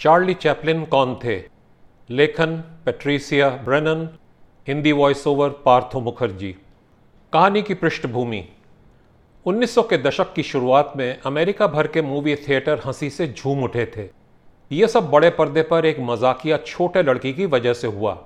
Charlie Chaplin कौन थे? लेखन Patricia Brennan Hindi voice over Partho Mukherjee. कहानी की पृष्ठभूमि। 1900 के दशक की शुरुआत में अमेरिका भर के मूवी थिएटर हँसी से झूम उठे थे। ये सब बड़े पर्दे पर एक मजाकिया छोटे लड़की की वजह से हुआ।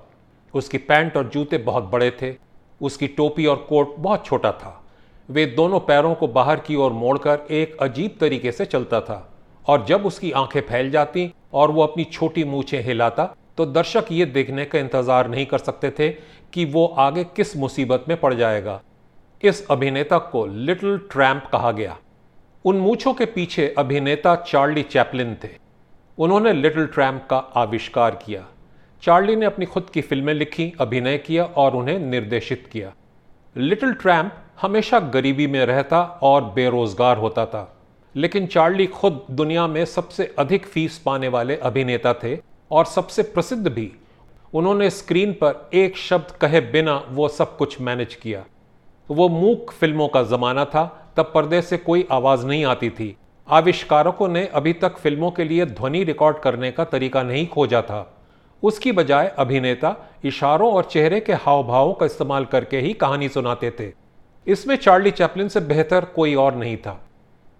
उसकी पैंट और जूते बहुत बड़े थे। उसकी टोपी और कोट बहुत छोटा था। वे दोनों पैरों को बाहर की ओर मोड़कर एक अजीब तरीके से चलता था। और जब उसकी आँखें फैल जाती और वो अपनी छोटी मूछें हिलाता तो दर्शक ये देखने का इंतज़ार नहीं कर सकते थे कि वो आगे किस मुसीबत में पड़ जाएगा। इस अभिनेता को लिटिल ट्रैम्प कहा गया। उन मूछों के पीछे अभिनेता चार्ली चैपलिन थे। उन्होंने लिटिल ट्रैम्प का आविष्कार किया। चार्ली ने अपनी खुद की फ़िल्में लिखी, अभिनय किया और उन्हें निर्देशित किया। लिटिल ट्रैम्प हमेशा गरीबी में रहता और बेरोजगार होता था। लेकिन चार्ली खुद दुनिया में सबसे अधिक फ़ीस पाने वाले अभिनेता थे और सबसे प्रसिद्ध भी। उन्होंने स्क्रीन पर एक शब्द कहे बिना वो सब कुछ मैनेज किया। वो मूक फ़िल्मों का जमाना था, तब पर्दे से कोई आवाज़ नहीं आती थी। आविष्कारकों ने अभी तक फ़िल्मों के लिए ध्वनि रिकॉर्ड करने का तरीका नहीं खोजा था। उसकी बजाय अभिनेता इशारों और चेहरे के हाव भावों का इस्तेमाल करके ही कहानी सुनाते थे। इसमें चार्ली चैपलिन से बेहतर कोई और नहीं था।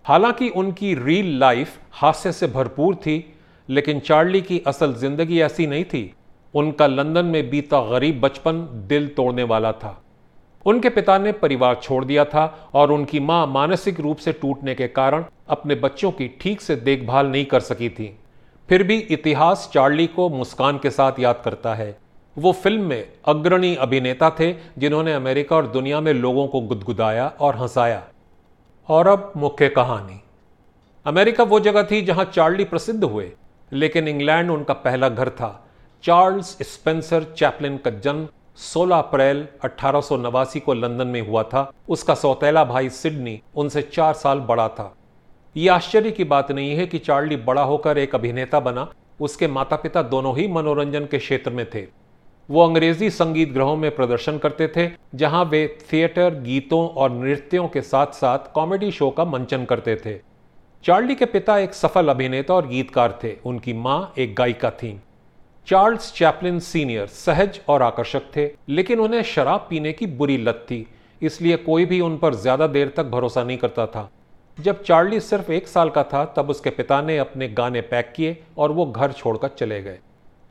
हालाँकि उनकी रियल लाइफ हास्य से भरपूर थी, लेकिन चार्ली की असल ज़िंदगी ऐसी नहीं थी। उनका लंदन में बीता गरीब बचपन दिल तोड़ने वाला था। उनके पिता ने परिवार छोड़ दिया था और उनकी माँ मानसिक रूप से टूटने के कारण अपने बच्चों की ठीक से देखभाल नहीं कर सकी थी। फिर भी इतिहास चार्ली को मुस्कान के साथ याद करता है। वो फ़िल्म में अग्रणी अभिनेता थे, जिन्होंने अमेरिका और दुनिया में लोगों को गुदगुदाया और हंसाया। और अब मुख्य कहानी। अमेरिका वो जगह थी जहाँ चार्ली प्रसिद्ध हुए, लेकिन इंग्लैंड उनका पहला घर था। चार्ल्स स्पेंसर चैपलिन का जन्म 16 अप्रैल अठारह को लंदन में हुआ था। उसका सौतेला भाई सिडनी उनसे चार साल बड़ा था। यह आश्चर्य की बात नहीं है कि चार्ली बड़ा होकर एक अभिनेता बना। उसके माता पिता दोनों ही मनोरंजन के क्षेत्र में थे। वो अंग्रेज़ी संगीत ग्रहों में प्रदर्शन करते थे, जहाँ वे थिएटर, गीतों और नृत्यों के साथ साथ कॉमेडी शो का मंचन करते थे। चार्ली के पिता एक सफल अभिनेता और गीतकार थे, उनकी माँ एक गायिका थी। चार्ल्स चैपलिन सीनियर सहज और आकर्षक थे, लेकिन उन्हें शराब पीने की बुरी लत थी, इसलिए कोई भी उन पर ज़्यादा देर तक भरोसा नहीं करता था। जब चार्ली सिर्फ़ एक साल का था, तब उसके पिता ने अपने गाने पैक किए और वो घर छोड़कर चले गए।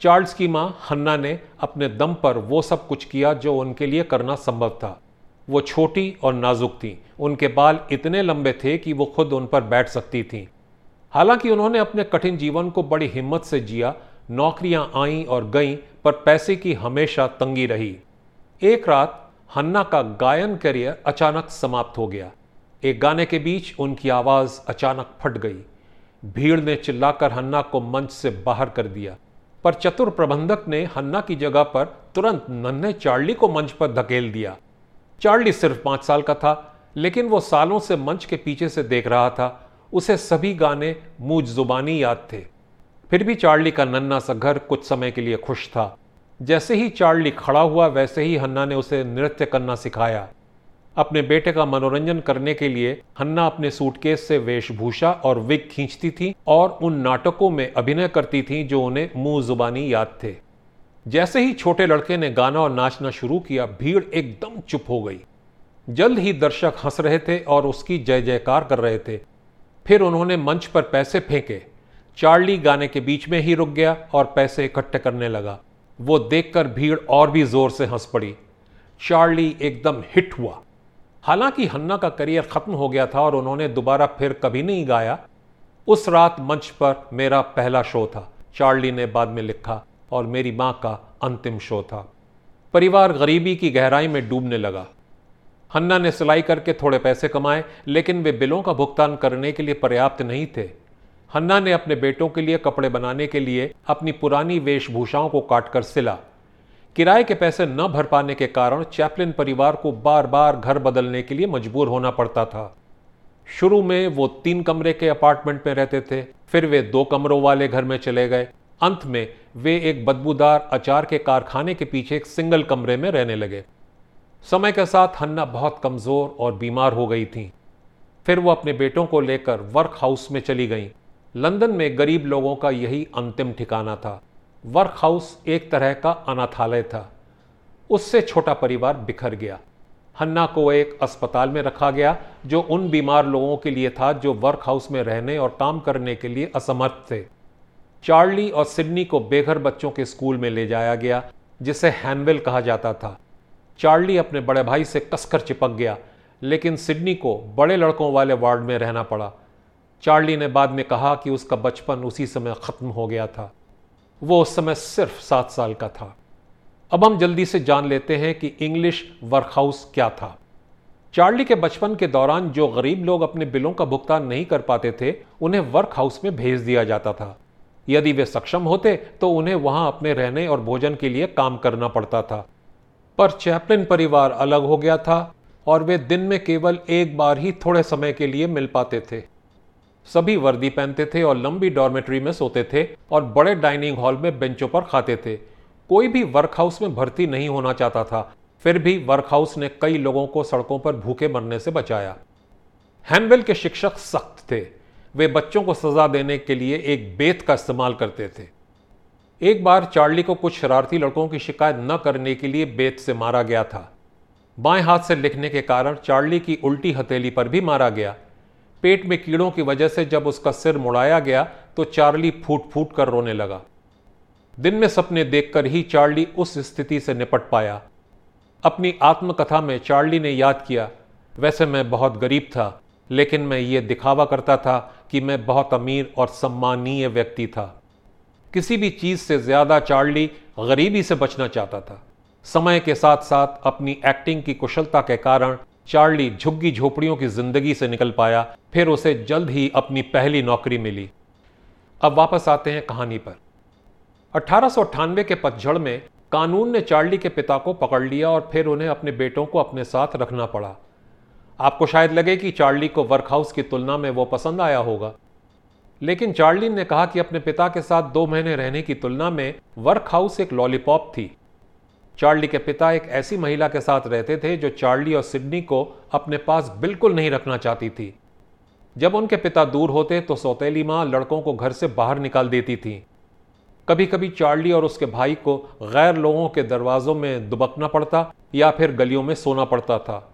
चार्ल्स की माँ हन्ना ने अपने दम पर वो सब कुछ किया जो उनके लिए करना संभव था। वो छोटी और नाजुक थी। उनके बाल इतने लंबे थे कि वो खुद उन पर बैठ सकती थी। हालाँकि उन्होंने अपने कठिन जीवन को बड़ी हिम्मत से जिया, नौकरियाँ आईं और गईं, पर पैसे की हमेशा तंगी रही। एक रात हन्ना का गायन करियर अचानक समाप्त हो गया। एक गाने के बीच उनकी आवाज़ अचानक फट गई। भीड़ ने चिल्लाकर हन्ना को मंच से बाहर कर दिया। पर चतुर प्रबंधक ने हन्ना की जगह पर तुरंत नन्हे चार्ली को मंच पर धकेल दिया। चार्ली सिर्फ़ पाँच साल का था, लेकिन वो सालों से मंच के पीछे से देख रहा था। उसे सभी गाने मुझ जुबानी याद थे। फिर भी चार्ली का नन्ना सा घर कुछ समय के लिए खुश था। जैसे ही चार्ली खड़ा हुआ, वैसे ही हन्ना ने उसे नृत्य करना सिखाया। अपने बेटे का मनोरंजन करने के लिए हन्ना अपने सूटकेस से वेशभूषा और विग खींचती थी और उन नाटकों में अभिनय करती थी जो उन्हें मुँह जुबानी याद थे। जैसे ही छोटे लड़के ने गाना और नाचना शुरू किया, भीड़ एकदम चुप हो गई। जल्द ही दर्शक हंस रहे थे और उसकी जय जयकार कर रहे थे। फिर उन्होंने मंच पर पैसे फेंके। चार्ली गाने के बीच में ही रुक गया और पैसे इकट्ठे करने लगा। वो देखकर भीड़ और भी ज़ोर से हंस पड़ी। चार्ली एकदम हिट हुआ। हालाँकि हन्ना का करियर खत्म हो गया था और उन्होंने दोबारा फिर कभी नहीं गाया, उस रात मंच पर मेरा पहला शो था। चार्ली ने बाद में लिखा और मेरी माँ का अंतिम शो था। परिवार गरीबी की गहराई में डूबने लगा। हन्ना ने सिलाई करके थोड़े पैसे कमाए, लेकिन वे बिलों का भुगतान करने के लिए पर्याप्त नहीं थे। हन्ना ने अपने बेटों के लिए कपड़े बनाने के लिए अपनी पुरानी वेशभूषाओं को काटकर सिला। किराए के पैसे न भर पाने के कारण चैपलिन परिवार को बार बार घर बदलने के लिए मजबूर होना पड़ता था। शुरू में वो तीन कमरे के अपार्टमेंट में रहते थे, फिर वे दो कमरों वाले घर में चले गए। अंत में वे एक बदबूदार अचार के कारखाने के पीछे एक सिंगल कमरे में रहने लगे। समय के साथ हन्ना बहुत कमज़ोर और बीमार हो गई थी। फिर वो अपने बेटों को लेकर वर्क हाउस में चली गई। लंदन में गरीब लोगों का यही अंतिम ठिकाना था। वर्क हाउस एक तरह का अनाथालय था। उससे छोटा परिवार बिखर गया। हन्ना को एक अस्पताल में रखा गया, जो उन बीमार लोगों के लिए था जो वर्क हाउस में रहने और काम करने के लिए असमर्थ थे। चार्ली और सिडनी को बेघर बच्चों के स्कूल में ले जाया गया, जिसे हैनवेल कहा जाता था। चार्ली अपने बड़े भाई से कसकर चिपक गया, लेकिन सिडनी को बड़े लड़कों वाले वार्ड में रहना पड़ा। चार्ली ने बाद में कहा कि उसका बचपन उसी समय ख़त्म हो गया था। वो उस समय सिर्फ़ सात साल का था। अब हम जल्दी से जान लेते हैं कि इंग्लिश वर्कहाउस क्या था। चार्ली के बचपन के दौरान जो गरीब लोग अपने बिलों का भुगतान नहीं कर पाते थे, उन्हें वर्क हाउस में भेज दिया जाता था। यदि वे सक्षम होते तो उन्हें वहाँ अपने रहने और भोजन के लिए काम करना पड़ता था। पर चैपलिन परिवार अलग हो गया था, और वे दिन में केवल एक बार ही थोड़े समय के लिए मिल पाते थे। सभी वर्दी पहनते थे और लंबी डॉर्मेटरी में सोते थे और बड़े डाइनिंग हॉल में बेंचों पर खाते थे। कोई भी वर्क हाउस में भर्ती नहीं होना चाहता था। फिर भी वर्क हाउस ने कई लोगों को सड़कों पर भूखे मरने से बचाया। हैनवेल के शिक्षक सख्त थे। वे बच्चों को सजा देने के लिए एक बेत का इस्तेमाल करते थे। एक बार चार्ली को कुछ शरारती लड़कों की शिकायत न करने के लिए बेत से मारा गया था। बाएँ हाथ से लिखने के कारण चार्ली की उल्टी हथेली पर भी मारा गया। पेट में कीड़ों की वजह से जब उसका सिर मुड़ाया गया तो चार्ली फूट फूट कर रोने लगा। दिन में सपने देखकर ही चार्ली उस स्थिति से निपट पाया। अपनी आत्मकथा में चार्ली ने याद किया, वैसे मैं बहुत गरीब था, लेकिन मैं ये दिखावा करता था कि मैं बहुत अमीर और सम्मानीय व्यक्ति था। किसी भी चीज़ से ज़्यादा चार्ली गरीबी से बचना चाहता था। समय के साथ साथ अपनी एक्टिंग की कुशलता के कारण चार्ली झुग्गी झोपड़ियों की ज़िंदगी से निकल पाया, फिर उसे जल्द ही अपनी पहली नौकरी मिली। अब वापस आते हैं कहानी पर। अठारह सौ अट्ठानवे के पतझड़ में कानून ने चार्ली के पिता को पकड़ लिया और फिर उन्हें अपने बेटों को अपने साथ रखना पड़ा। आपको शायद लगे कि चार्ली को वर्कहाउस की तुलना में वो पसंद आया होगा। लेकिन चार्ली ने कहा कि अपने पिता के साथ दो महीने रहने की तुलना में वर्कहाउस एक लॉलीपॉप थी। चार्ली के पिता एक ऐसी महिला के साथ रहते थे जो चार्ली और सिडनी को अपने पास बिल्कुल नहीं रखना चाहती थी। जब उनके पिता दूर होते तो सौतेली माँ लड़कों को घर से बाहर निकाल देती थी। कभी कभी चार्ली और उसके भाई को गैर लोगों के दरवाजों में दुबकना पड़ता या फिर गलियों में सोना पड़ता था।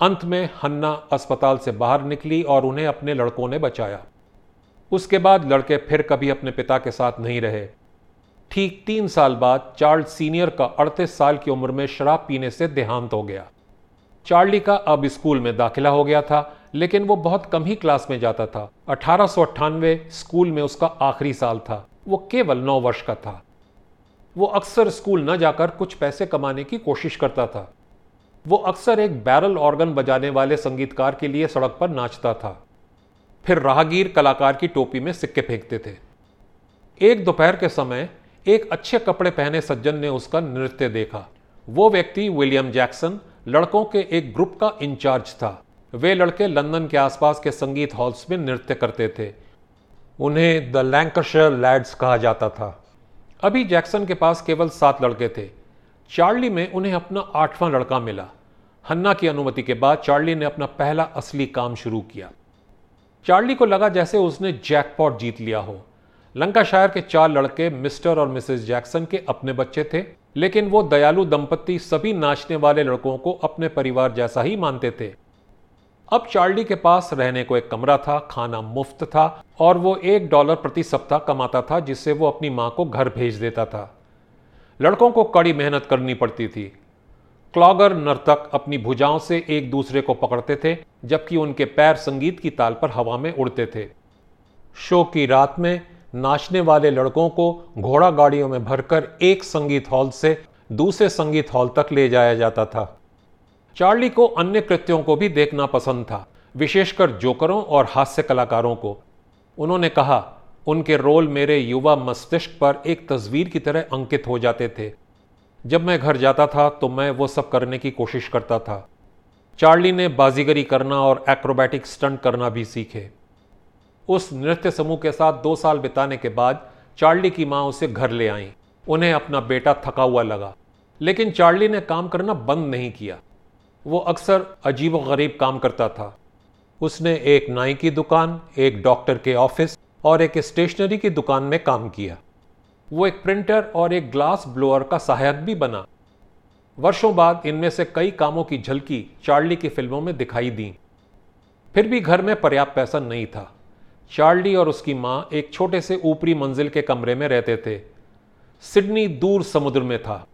अंत में हन्ना अस्पताल से बाहर निकली और उन्हें अपने लड़कों ने बचाया। उसके बाद लड़के फिर कभी अपने पिता के साथ नहीं रहे। ठीक तीन साल बाद चार्ल्स सीनियर का अड़तीस साल की उम्र में शराब पीने से देहांत हो गया। चार्ली का अब स्कूल में दाखिला हो गया था, लेकिन वो बहुत कम ही क्लास में जाता था। अठारह स्कूल में उसका आखिरी साल था। वो केवल नौ वर्ष का था। वो अक्सर स्कूल न जाकर कुछ पैसे कमाने की कोशिश करता था। वो अक्सर एक बैरल ऑर्गन बजाने वाले संगीतकार के लिए सड़क पर नाचता था। फिर राहगीर कलाकार की टोपी में सिक्के फेंकते थे। एक दोपहर के समय एक अच्छे कपड़े पहने सज्जन ने उसका नृत्य देखा। वो व्यक्ति विलियम जैक्सन, लड़कों के एक ग्रुप का इंचार्ज था। वे लड़के लंदन के आसपास के संगीत हॉल्स में नृत्य करते थे। उन्हें द लैंकशर लैड्स कहा जाता था। अभी जैक्सन के पास केवल सात लड़के थे। चार्ली में उन्हें अपना आठवां लड़का मिला। हन्ना की अनुमति के बाद चार्ली ने अपना पहला असली काम शुरू किया। चार्ली को लगा जैसे उसने जैकपॉट जीत लिया हो। लंकाशायर के चार लड़के मिस्टर और मिसेस जैक्सन के अपने बच्चे थे, लेकिन वो दयालु दंपत्ति सभी नाचने वाले लड़कों को अपने परिवार जैसा ही मानते थे। अब चार्ली के पास रहने को एक कमरा था, खाना मुफ़्त था, और वो एक डॉलर प्रति सप्ताह कमाता था, जिससे वो अपनी माँ को घर भेज देता था। लड़कों को कड़ी मेहनत करनी पड़ती थी। क्लॉगर नर्तक अपनी भुजाओं से एक दूसरे को पकड़ते थे, जबकि उनके पैर संगीत की ताल पर हवा में उड़ते थे। शो की रात में नाचने वाले लड़कों को घोड़ा गाड़ियों में भरकर एक संगीत हॉल से दूसरे संगीत हॉल तक ले जाया जाता था। चार्ली को अन्य कृत्यों को भी देखना पसंद था, विशेषकर जोकरों और हास्य कलाकारों को। उन्होंने कहा, उनके रोल मेरे युवा मस्तिष्क पर एक तस्वीर की तरह अंकित हो जाते थे। जब मैं घर जाता था तो मैं वो सब करने की कोशिश करता था। चार्ली ने बाजीगरी करना और एक्रोबैटिक स्टंट करना भी सीखे। उस नृत्य समूह के साथ दो साल बिताने के बाद चार्ली की माँ उसे घर ले आई। उन्हें अपना बेटा थका हुआ लगा। लेकिन चार्ली ने काम करना बंद नहीं किया। वो अक्सर अजीब गरीब काम करता था। उसने एक नाई की दुकान, एक डॉक्टर के ऑफ़िस और एक स्टेशनरी की दुकान में काम किया। वो एक प्रिंटर और एक ग्लास ब्लोअर का सहायक भी बना। वर्षों बाद इनमें से कई कामों की झलकी चार्ली की फ़िल्मों में दिखाई दी। फिर भी घर में पर्याप्त पैसा नहीं था। चार्ली और उसकी माँ एक छोटे से ऊपरी मंजिल के कमरे में रहते थे। सिडनी दूर समुद्र में था।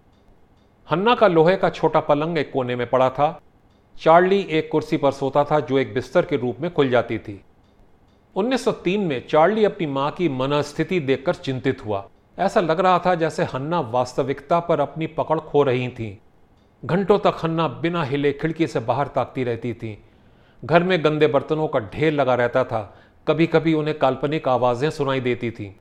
हन्ना का लोहे का छोटा पलंग एक कोने में पड़ा था। चार्ली एक कुर्सी पर सोता था जो एक बिस्तर के रूप में खुल जाती थी। 1903 में चार्ली अपनी माँ की मनस्थिति देखकर चिंतित हुआ। ऐसा लग रहा था जैसे हन्ना वास्तविकता पर अपनी पकड़ खो रही थी। घंटों तक हन्ना बिना हिले खिड़की से बाहर ताकती रहती थी। घर में गंदे बर्तनों का ढेर लगा रहता था। कभी कभी उन्हें काल्पनिक आवाज़ें सुनाई देती थी।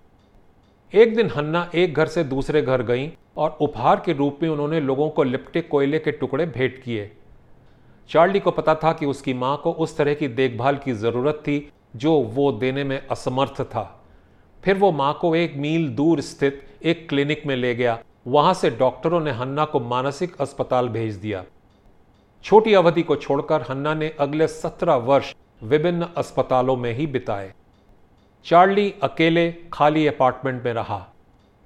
एक दिन हन्ना एक घर से दूसरे घर गई और उपहार के रूप में उन्होंने लोगों को लिपटे कोयले के टुकड़े भेंट किए। चार्ली को पता था कि उसकी माँ को उस तरह की देखभाल की ज़रूरत थी जो वो देने में असमर्थ था। फिर वो माँ को एक मील दूर स्थित एक क्लिनिक में ले गया। वहाँ से डॉक्टरों ने हन्ना को मानसिक अस्पताल भेज दिया। छोटी अवधि को छोड़कर हन्ना ने अगले सत्रह वर्ष विभिन्न अस्पतालों में ही बिताए। चार्ली अकेले खाली अपार्टमेंट में रहा।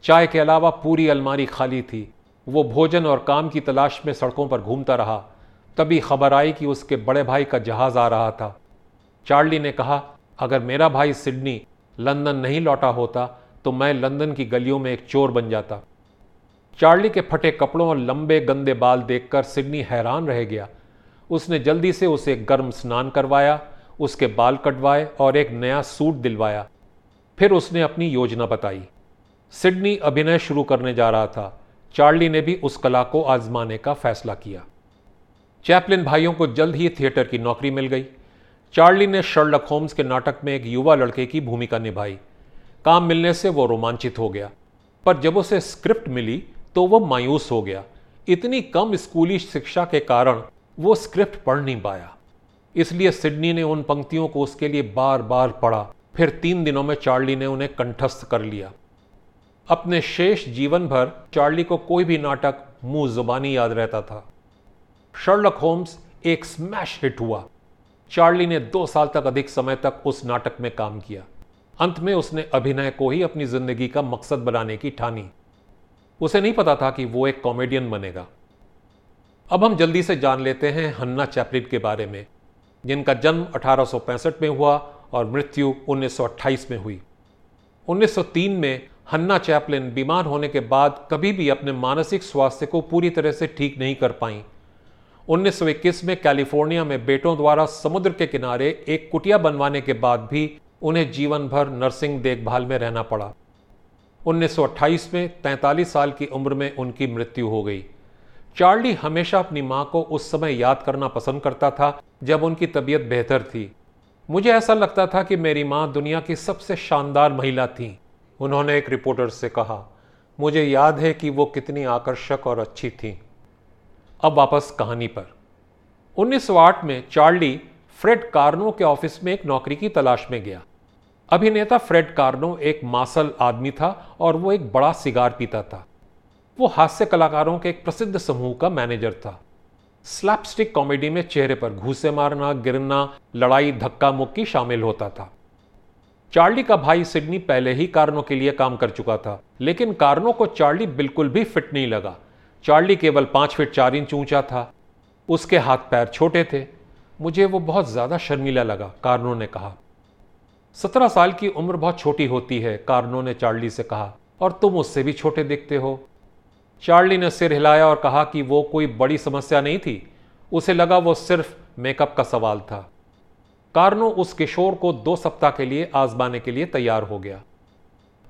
चाय के अलावा पूरी अलमारी खाली थी। वो भोजन और काम की तलाश में सड़कों पर घूमता रहा। तभी खबर आई कि उसके बड़े भाई का जहाज़ आ रहा था। चार्ली ने कहा, अगर मेरा भाई सिडनी, लंदन नहीं लौटा होता तो मैं लंदन की गलियों में एक चोर बन जाता। चार्ली के फटे कपड़ों और लंबे गंदे बाल देखकर सिडनी हैरान रह गया। उसने जल्दी से उसे गर्म स्नान करवाया। उसके बाल कटवाए और एक नया सूट दिलवाया। फिर उसने अपनी योजना बताई। सिडनी अभिनय शुरू करने जा रहा था। चार्ली ने भी उस कला को आजमाने का फैसला किया। चैपलिन भाइयों को जल्द ही थिएटर की नौकरी मिल गई। चार्ली ने शर्लक होम्स के नाटक में एक युवा लड़के की भूमिका निभाई। काम मिलने से वो रोमांचित हो गया। पर जब उसे स्क्रिप्ट मिली तो वह मायूस हो गया। इतनी कम स्कूली शिक्षा के कारण वो स्क्रिप्ट पढ़ नहीं पाया। इसलिए सिडनी ने उन पंक्तियों को उसके लिए बार बार पढ़ा। फिर तीन दिनों में चार्ली ने उन्हें कंठस्थ कर लिया। अपने शेष जीवन भर चार्ली को कोई भी नाटक मुँह जुबानी याद रहता था। शर्लक होम्स एक स्मैश हिट हुआ। चार्ली ने दो साल तक अधिक समय तक उस नाटक में काम किया। अंत में उसने अभिनय को ही अपनी ज़िंदगी का मकसद बनाने की ठानी। उसे नहीं पता था कि वो एक कॉमेडियन बनेगा। अब हम जल्दी से जान लेते हैं हन्ना चैपलिन के बारे में। जिनका जन्म 1865 में हुआ और मृत्यु 1928 में हुई। 1903 में हन्ना चैपलिन बीमार होने के बाद कभी भी अपने मानसिक स्वास्थ्य को पूरी तरह से ठीक नहीं कर पाई। 1921 में कैलिफ़ोर्निया में बेटों द्वारा समुद्र के किनारे एक कुटिया बनवाने के बाद भी उन्हें जीवन भर नर्सिंग देखभाल में रहना पड़ा। 1928 में 43 साल की उम्र में उनकी मृत्यु हो गई। चार्ली हमेशा अपनी माँ को उस समय याद करना पसंद करता था, जब उनकी तबीयत बेहतर थी। मुझे ऐसा लगता था कि मेरी माँ दुनिया की सबसे शानदार महिला थी। उन्होंने एक रिपोर्टर से कहा, मुझे याद है कि वो कितनी आकर्षक और अच्छी थी। अब वापस कहानी पर। 1908 में चार्ली फ्रेड कार्नो के ऑफ़िस में एक नौकरी की तलाश में गया। अभिनेता फ्रेड कार्नो एक मासल आदमी था और वो एक बड़ा सिगार पीता था। वो हास्य कलाकारों के एक प्रसिद्ध समूह का मैनेजर था। स्लैपस्टिक कॉमेडी में चेहरे पर घूसे मारना, गिरना, लड़ाई धक्का मुक्की शामिल होता था। चार्ली का भाई सिडनी पहले ही कार्नो के लिए काम कर चुका था, लेकिन कार्नो को चार्ली बिल्कुल भी फिट नहीं लगा। चार्ली केवल पाँच फीट चार इंच ऊँचा था। उसके हाथ पैर छोटे थे। मुझे वो बहुत ज़्यादा शर्मीला लगा कार्नो ने कहा। सत्रह साल की उम्र बहुत छोटी होती है कार्नो ने चार्ली से कहा। और तुम उससे भी छोटे दिखते हो। चार्ली ने सिर हिलाया और कहा कि वो कोई बड़ी समस्या नहीं थी। उसे लगा वो सिर्फ़ मेकअप का सवाल था। कार्नो उस किशोर को दो सप्ताह के लिए आजमाने के लिए तैयार हो गया।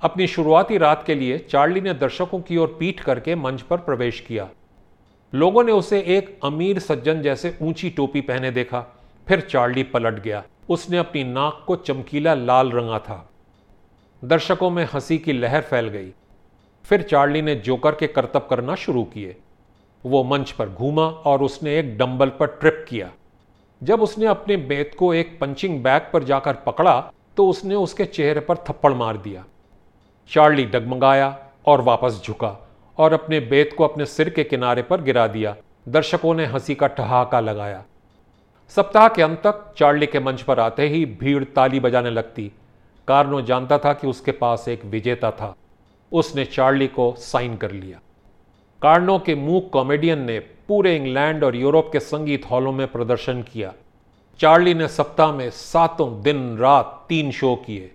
अपनी शुरुआती रात के लिए चार्ली ने दर्शकों की ओर पीठ करके मंच पर प्रवेश किया। लोगों ने उसे एक अमीर सज्जन जैसे ऊँची टोपी पहने देखा। फिर चार्ली पलट गया। उसने अपनी नाक को चमकीला लाल रंगा था। दर्शकों में हँसी की लहर फैल गई। फिर चार्ली ने जोकर के करतब करना शुरू किए। वो मंच पर घूमा और उसने एक डंबल पर ट्रिप किया। जब उसने अपने बेत को एक पंचिंग बैग पर जाकर पकड़ा तो उसने उसके चेहरे पर थप्पड़ मार दिया। चार्ली डगमगाया और वापस झुका और अपने बेत को अपने सिर के किनारे पर गिरा दिया। दर्शकों ने हँसी का ठहाका लगाया। सप्ताह के अंत तक चार्ली के मंच पर आते ही भीड़ ताली बजाने लगती। कार्नो जानता था कि उसके पास एक विजेता था। उसने चार्ली को साइन कर लिया। कार्नो के मूक कॉमेडियन ने पूरे इंग्लैंड और यूरोप के संगीत हॉलों में प्रदर्शन किया। चार्ली ने सप्ताह में सातों दिन रात तीन शो किए।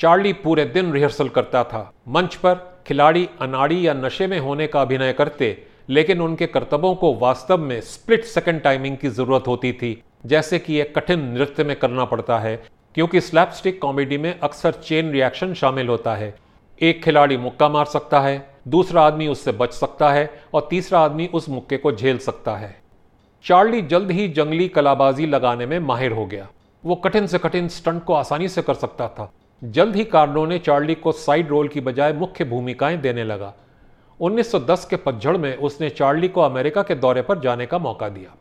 चार्ली पूरे दिन रिहर्सल करता था। मंच पर खिलाड़ी अनाड़ी या नशे में होने का अभिनय करते, लेकिन उनके कर्तव्यों को वास्तव में स्प्लिट सेकंड टाइमिंग की ज़रूरत होती थी, जैसे कि एक कठिन नृत्य में करना पड़ता है, क्योंकि स्लैपस्टिक कॉमेडी में अक्सर चेन रिएक्शन शामिल होता है। एक खिलाड़ी मुक्का मार सकता है, दूसरा आदमी उससे बच सकता है और तीसरा आदमी उस मुक्के को झेल सकता है। चार्ली जल्द ही जंगली कलाबाजी लगाने में माहिर हो गया। वो कठिन से कठिन स्टंट को आसानी से कर सकता था। जल्द ही कार्नो ने चार्ली को साइड रोल की बजाय मुख्य भूमिकाएँ देने लगा। 1910 के पतझड़ में उसने चार्ली को अमेरिका के दौरे पर जाने का मौका दिया।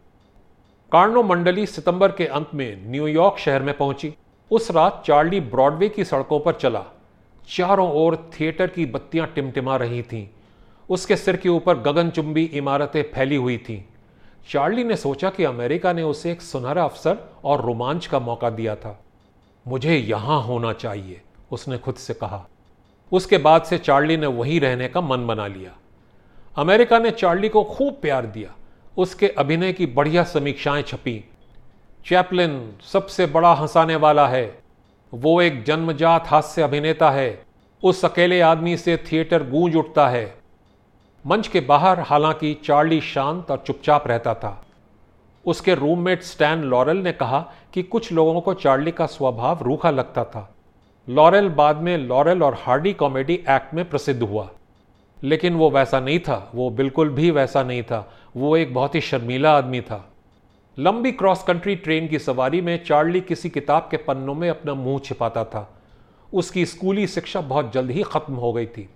कार्नो मंडली सितंबर के अंत में न्यूयॉर्क शहर में पहुँची। उस रात चार्ली ब्रॉडवे की सड़कों पर चला। चारों ओर थिएटर की बत्तियाँ टिमटिमा रही थीं। उसके सिर के ऊपर गगनचुंबी इमारतें फैली हुई थीं। चार्ली ने सोचा कि अमेरिका ने उसे एक सुनहरा अवसर और रोमांच का मौका दिया था। मुझे यहाँ होना चाहिए, उसने खुद से कहा। उसके बाद से चार्ली ने वहीं रहने का मन बना लिया। अमेरिका ने चार्ली को खूब प्यार दिया। उसके अभिनय की बढ़िया समीक्षाएँ छपी। चैपलिन सबसे बड़ा हंसाने वाला है। वो एक जन्मजात हास्य अभिनेता है। उस अकेले आदमी से थिएटर गूंज उठता है। मंच के बाहर हालाँकि चार्ली शांत और चुपचाप रहता था। उसके रूममेट स्टैन लॉरेल ने कहा कि कुछ लोगों को चार्ली का स्वभाव रूखा लगता था। लॉरेल बाद में लॉरेल और हार्डी कॉमेडी एक्ट में प्रसिद्ध हुआ। लेकिन वो वैसा नहीं था। वो बिल्कुल भी वैसा नहीं था। वो एक बहुत ही शर्मीला आदमी था। लंबी क्रॉस कंट्री ट्रेन की सवारी में चार्ली किसी किताब के पन्नों में अपना मुँह छिपाता था। उसकी स्कूली शिक्षा बहुत जल्द ही खत्म हो गई थी।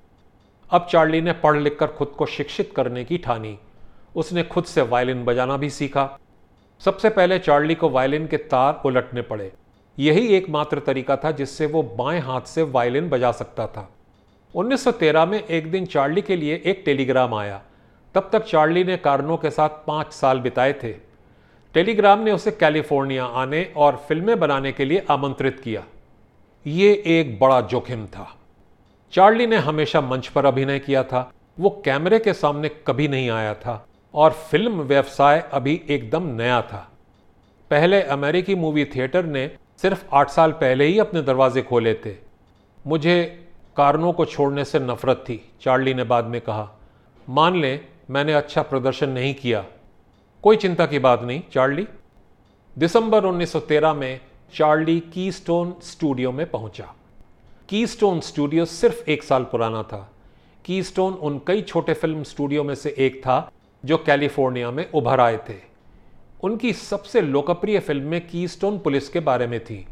अब चार्ली ने पढ़ लिख कर खुद को शिक्षित करने की ठानी। उसने खुद से वायलिन बजाना भी सीखा। सबसे पहले चार्ली को वायलिन के तार उलटने पड़े। यही एकमात्र तरीका था जिससे वो बाएँ हाथ से वायलिन बजा सकता था। 1913 में एक दिन चार्ली के लिए एक टेलीग्राम आया। तब तक चार्ली ने कार्नो के साथ पाँच साल बिताए थे। टेलीग्राम ने उसे कैलिफ़ोर्निया आने और फ़िल्में बनाने के लिए आमंत्रित किया। ये एक बड़ा जोखिम था। चार्ली ने हमेशा मंच पर अभिनय किया था। वो कैमरे के सामने कभी नहीं आया था और फ़िल्म व्यवसाय अभी एकदम नया था। पहले अमेरिकी मूवी थिएटर ने सिर्फ़ आठ साल पहले ही अपने दरवाजे खोले थे। मुझे कारणों को छोड़ने से नफरत थी, चार्ली ने बाद में कहा। मान लें, मैंने अच्छा प्रदर्शन नहीं किया। कोई चिंता की बात नहीं, चार्ली। दिसंबर 1913 में चार्ली कीस्टोन स्टूडियो में पहुँचा। कीस्टोन स्टूडियो सिर्फ़ एक साल पुराना था। कीस्टोन उन कई छोटे फ़िल्म स्टूडियो में से एक था जो कैलिफ़ोर्निया में उभर आए थे। उनकी सबसे लोकप्रिय फ़िल्में कीस्टोन पुलिस के बारे में थी।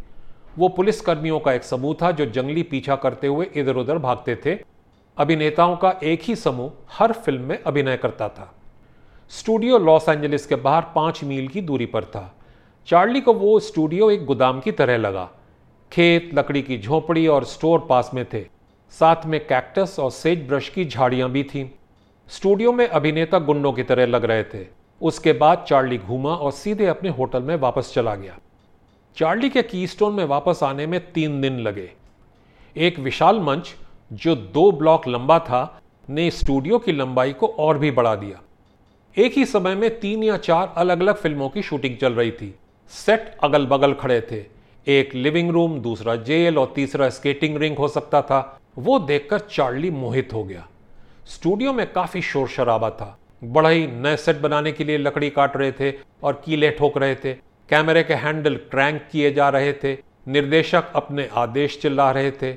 वो पुलिस कर्मियों का एक समूह था जो जंगली पीछा करते हुए इधर उधर भागते थे। अभिनेताओं का एक ही समूह हर फ़िल्म में अभिनय करता था। स्टूडियो लॉस एंजलिस के बाहर पाँच मील की दूरी पर था। चार्ली को वो स्टूडियो एक गोदाम की तरह लगा। खेत, लकड़ी की झोपड़ी और स्टोर पास में थे। साथ में कैक्टस और सेज ब्रश की झाड़ियाँ भी थीं। स्टूडियो में अभिनेता गुंडों की तरह लग रहे थे। उसके बाद चार्ली घूमा और सीधे अपने होटल में वापस चला गया। चार्ली के कीस्टोन में वापस आने में तीन दिन लगे। एक विशाल मंच, जो दो ब्लॉक लंबा था, ने स्टूडियो की लंबाई को और भी बढ़ा दिया। एक ही समय में तीन या चार अलग अलग फ़िल्मों की शूटिंग चल रही थी। सेट अगल बगल खड़े थे। एक लिविंग रूम, दूसरा जेल और तीसरा स्केटिंग रिंग हो सकता था। वो देखकर चार्ली मोहित हो गया। स्टूडियो में काफ़ी शोर शराबा था। बड़ा ही नए सेट बनाने के लिए लकड़ी काट रहे थे और कीले ठोक रहे थे। कैमरे के हैंडल क्रैंक किए जा रहे थे। निर्देशक अपने आदेश चिल्ला रहे थे।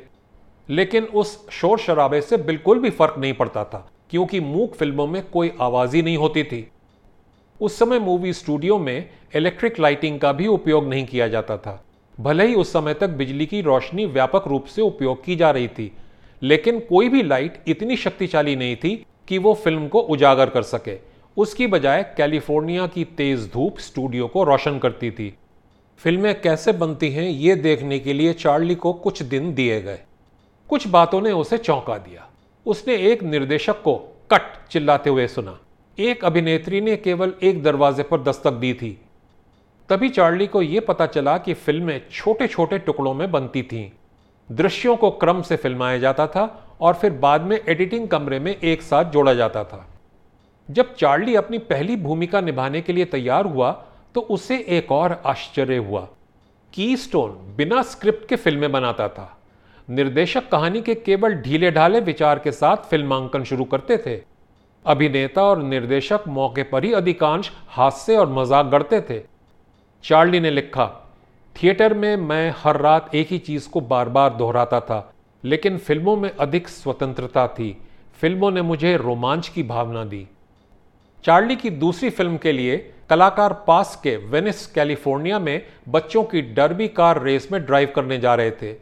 लेकिन उस शोर शराबे से बिल्कुल भी फ़र्क नहीं पड़ता था। क्योंकि मूक फ़िल्मों में कोई आवाज़ ही नहीं होती थी। उस समय मूवी स्टूडियो में इलेक्ट्रिक लाइटिंग का भी उपयोग नहीं किया जाता था। भले ही उस समय तक बिजली की रोशनी व्यापक रूप से उपयोग की जा रही थी, लेकिन कोई भी लाइट इतनी शक्तिशाली नहीं थी कि वो फ़िल्म को उजागर कर सके। उसकी बजाय कैलिफ़ोर्निया की तेज धूप स्टूडियो को रोशन करती थी। फ़िल्में कैसे बनती हैं, ये देखने के लिए चार्ली को कुछ दिन दिए गए। कुछ बातों ने उसे चौंका दिया। उसने एक निर्देशक को कट चिल्लाते हुए सुना। एक अभिनेत्री ने केवल एक दरवाजे पर दस्तक दी थी। तभी चार्ली को यह पता चला कि फ़िल्में छोटे छोटे टुकड़ों में बनती थीं। दृश्यों को क्रम से फिल्माया जाता था और फिर बाद में एडिटिंग कमरे में एक साथ जोड़ा जाता था। जब चार्ली अपनी पहली भूमिका निभाने के लिए तैयार हुआ तो उसे एक और आश्चर्य हुआ। कीस्टोन बिना स्क्रिप्ट के फ़िल्में बनाता था। निर्देशक कहानी के केवल ढीले ढाले विचार के साथ फिल्मांकन शुरू करते थे। अभिनेता और निर्देशक मौके पर ही अधिकांश हास्य और मज़ाक गढ़ते थे। चार्ली ने लिखा, थिएटर में मैं हर रात एक ही चीज़ को बार बार दोहराता था, लेकिन फ़िल्मों में अधिक स्वतंत्रता थी। फ़िल्मों ने मुझे रोमांच की भावना दी। चार्ली की दूसरी फ़िल्म के लिए कलाकार पास के वेनिस, कैलिफ़ोर्निया में बच्चों की डरबी कार रेस में ड्राइव करने जा रहे थे।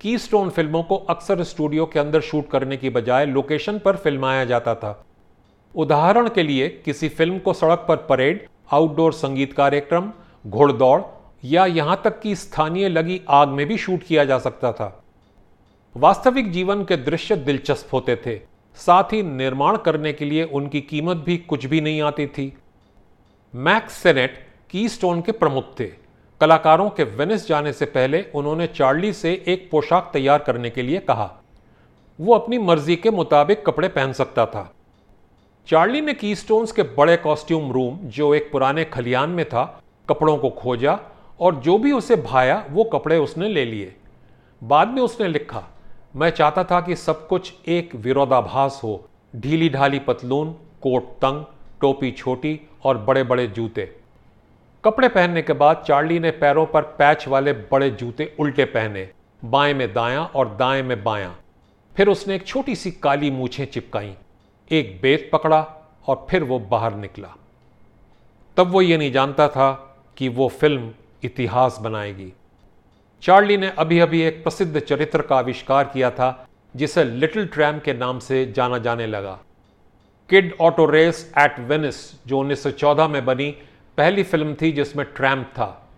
की स्टोन फ़िल्मों को अक्सर स्टूडियो के अंदर शूट करने की बजाय लोकेशन पर फिल्माया जाता था। उदाहरण के लिए, किसी फ़िल्म को सड़क पर परेड, आउटडोर संगीत कार्यक्रम, घोड़दौड़ या यहाँ तक कि स्थानीय लगी आग में भी शूट किया जा सकता था। वास्तविक जीवन के दृश्य दिलचस्प होते थे। साथ ही निर्माण करने के लिए उनकी कीमत भी कुछ भी नहीं आती थी। मैक्स सेनेट की स्टोन के प्रमुख थे। कलाकारों के वेनिस जाने से पहले उन्होंने चार्ली से एक पोशाक तैयार करने के लिए कहा। वो अपनी मर्ज़ी के मुताबिक कपड़े पहन सकता था। चार्ली ने की स्टोन्स के बड़े कॉस्ट्यूम रूम, जो एक पुराने खलियान में था, कपड़ों को खोजा और जो भी उसे भाया, वो कपड़े उसने ले लिए। बाद में उसने लिखा, मैं चाहता था कि सब कुछ एक विरोधाभास हो। ढीली ढाली पतलून, कोट तंग, टोपी छोटी और बड़े बड़े जूते। कपड़े पहनने के बाद चार्ली ने पैरों पर पैच वाले बड़े जूते उल्टे पहने, बाएँ में दायां और दाएँ में बायां। फिर उसने एक छोटी सी काली मूछें चिपकाई, एक बेत पकड़ा और फिर वो बाहर निकला। तब वो ये नहीं जानता था कि वो फ़िल्म इतिहास बनाएगी। चार्ली ने अभी अभी एक प्रसिद्ध चरित्र का आविष्कार किया था, जिसे लिटिल ट्रैम के नाम से जाना जाने लगा। Kid auto race at Venice, जो 1914 में बनी पहली फ़िल्म थी जिसमें ट्रैम्प था।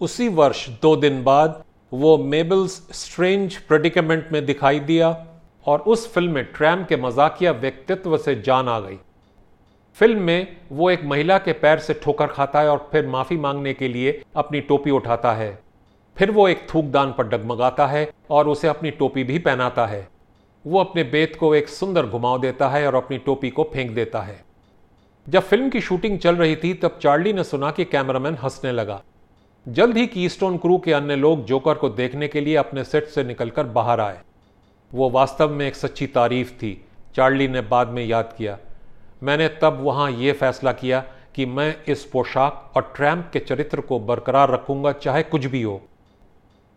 उसी वर्ष, दो दिन बाद, वो मेबल्स स्ट्रेंज प्रेडिकमेंट में दिखाई दिया और उस फ़िल्म में ट्रैम के मजाकिया व्यक्तित्व से जान आ गई। फ़िल्म में वो एक महिला के पैर से ठोकर खाता है और फिर माफ़ी मांगने के लिए अपनी टोपी उठाता है। फिर वो एक थूकदान पर डगमगाता है और उसे अपनी टोपी भी पहनाता है। वो अपने बेत को एक सुंदर घुमाव देता है और अपनी टोपी को फेंक देता है। जब फ़िल्म की शूटिंग चल रही थी, तब चार्ली ने सुना कि कैमरामैन हंसने लगा। जल्द ही कीस्टोन क्रू के अन्य लोग जोकर को देखने के लिए अपने सेट से निकलकर बाहर आए। वो वास्तव में एक सच्ची तारीफ़ थी। चार्ली ने बाद में याद किया। मैंने तब वहाँ यह फैसला किया कि मैं इस पोशाक और ट्रैम्प के चरित्र को बरकरार रखूँगा, चाहे कुछ भी हो।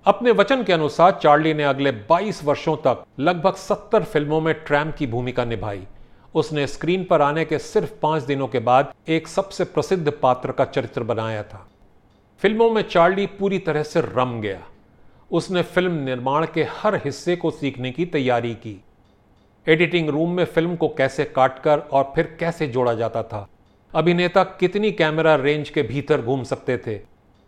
अपने वचन के अनुसार, चार्ली ने अगले 22 वर्षों तक लगभग 70 फ़िल्मों में ट्रैम्प की भूमिका निभाई। उसने स्क्रीन पर आने के सिर्फ़ पाँच दिनों के बाद एक सबसे प्रसिद्ध पात्र का चरित्र बनाया था। फ़िल्मों में चार्ली पूरी तरह से रम गया। उसने फ़िल्म निर्माण के हर हिस्से को सीखने की तैयारी की। एडिटिंग रूम में फ़िल्म को कैसे काटकर और फिर कैसे जोड़ा जाता था। अभिनेता कितनी कैमरा रेंज के भीतर घूम सकते थे।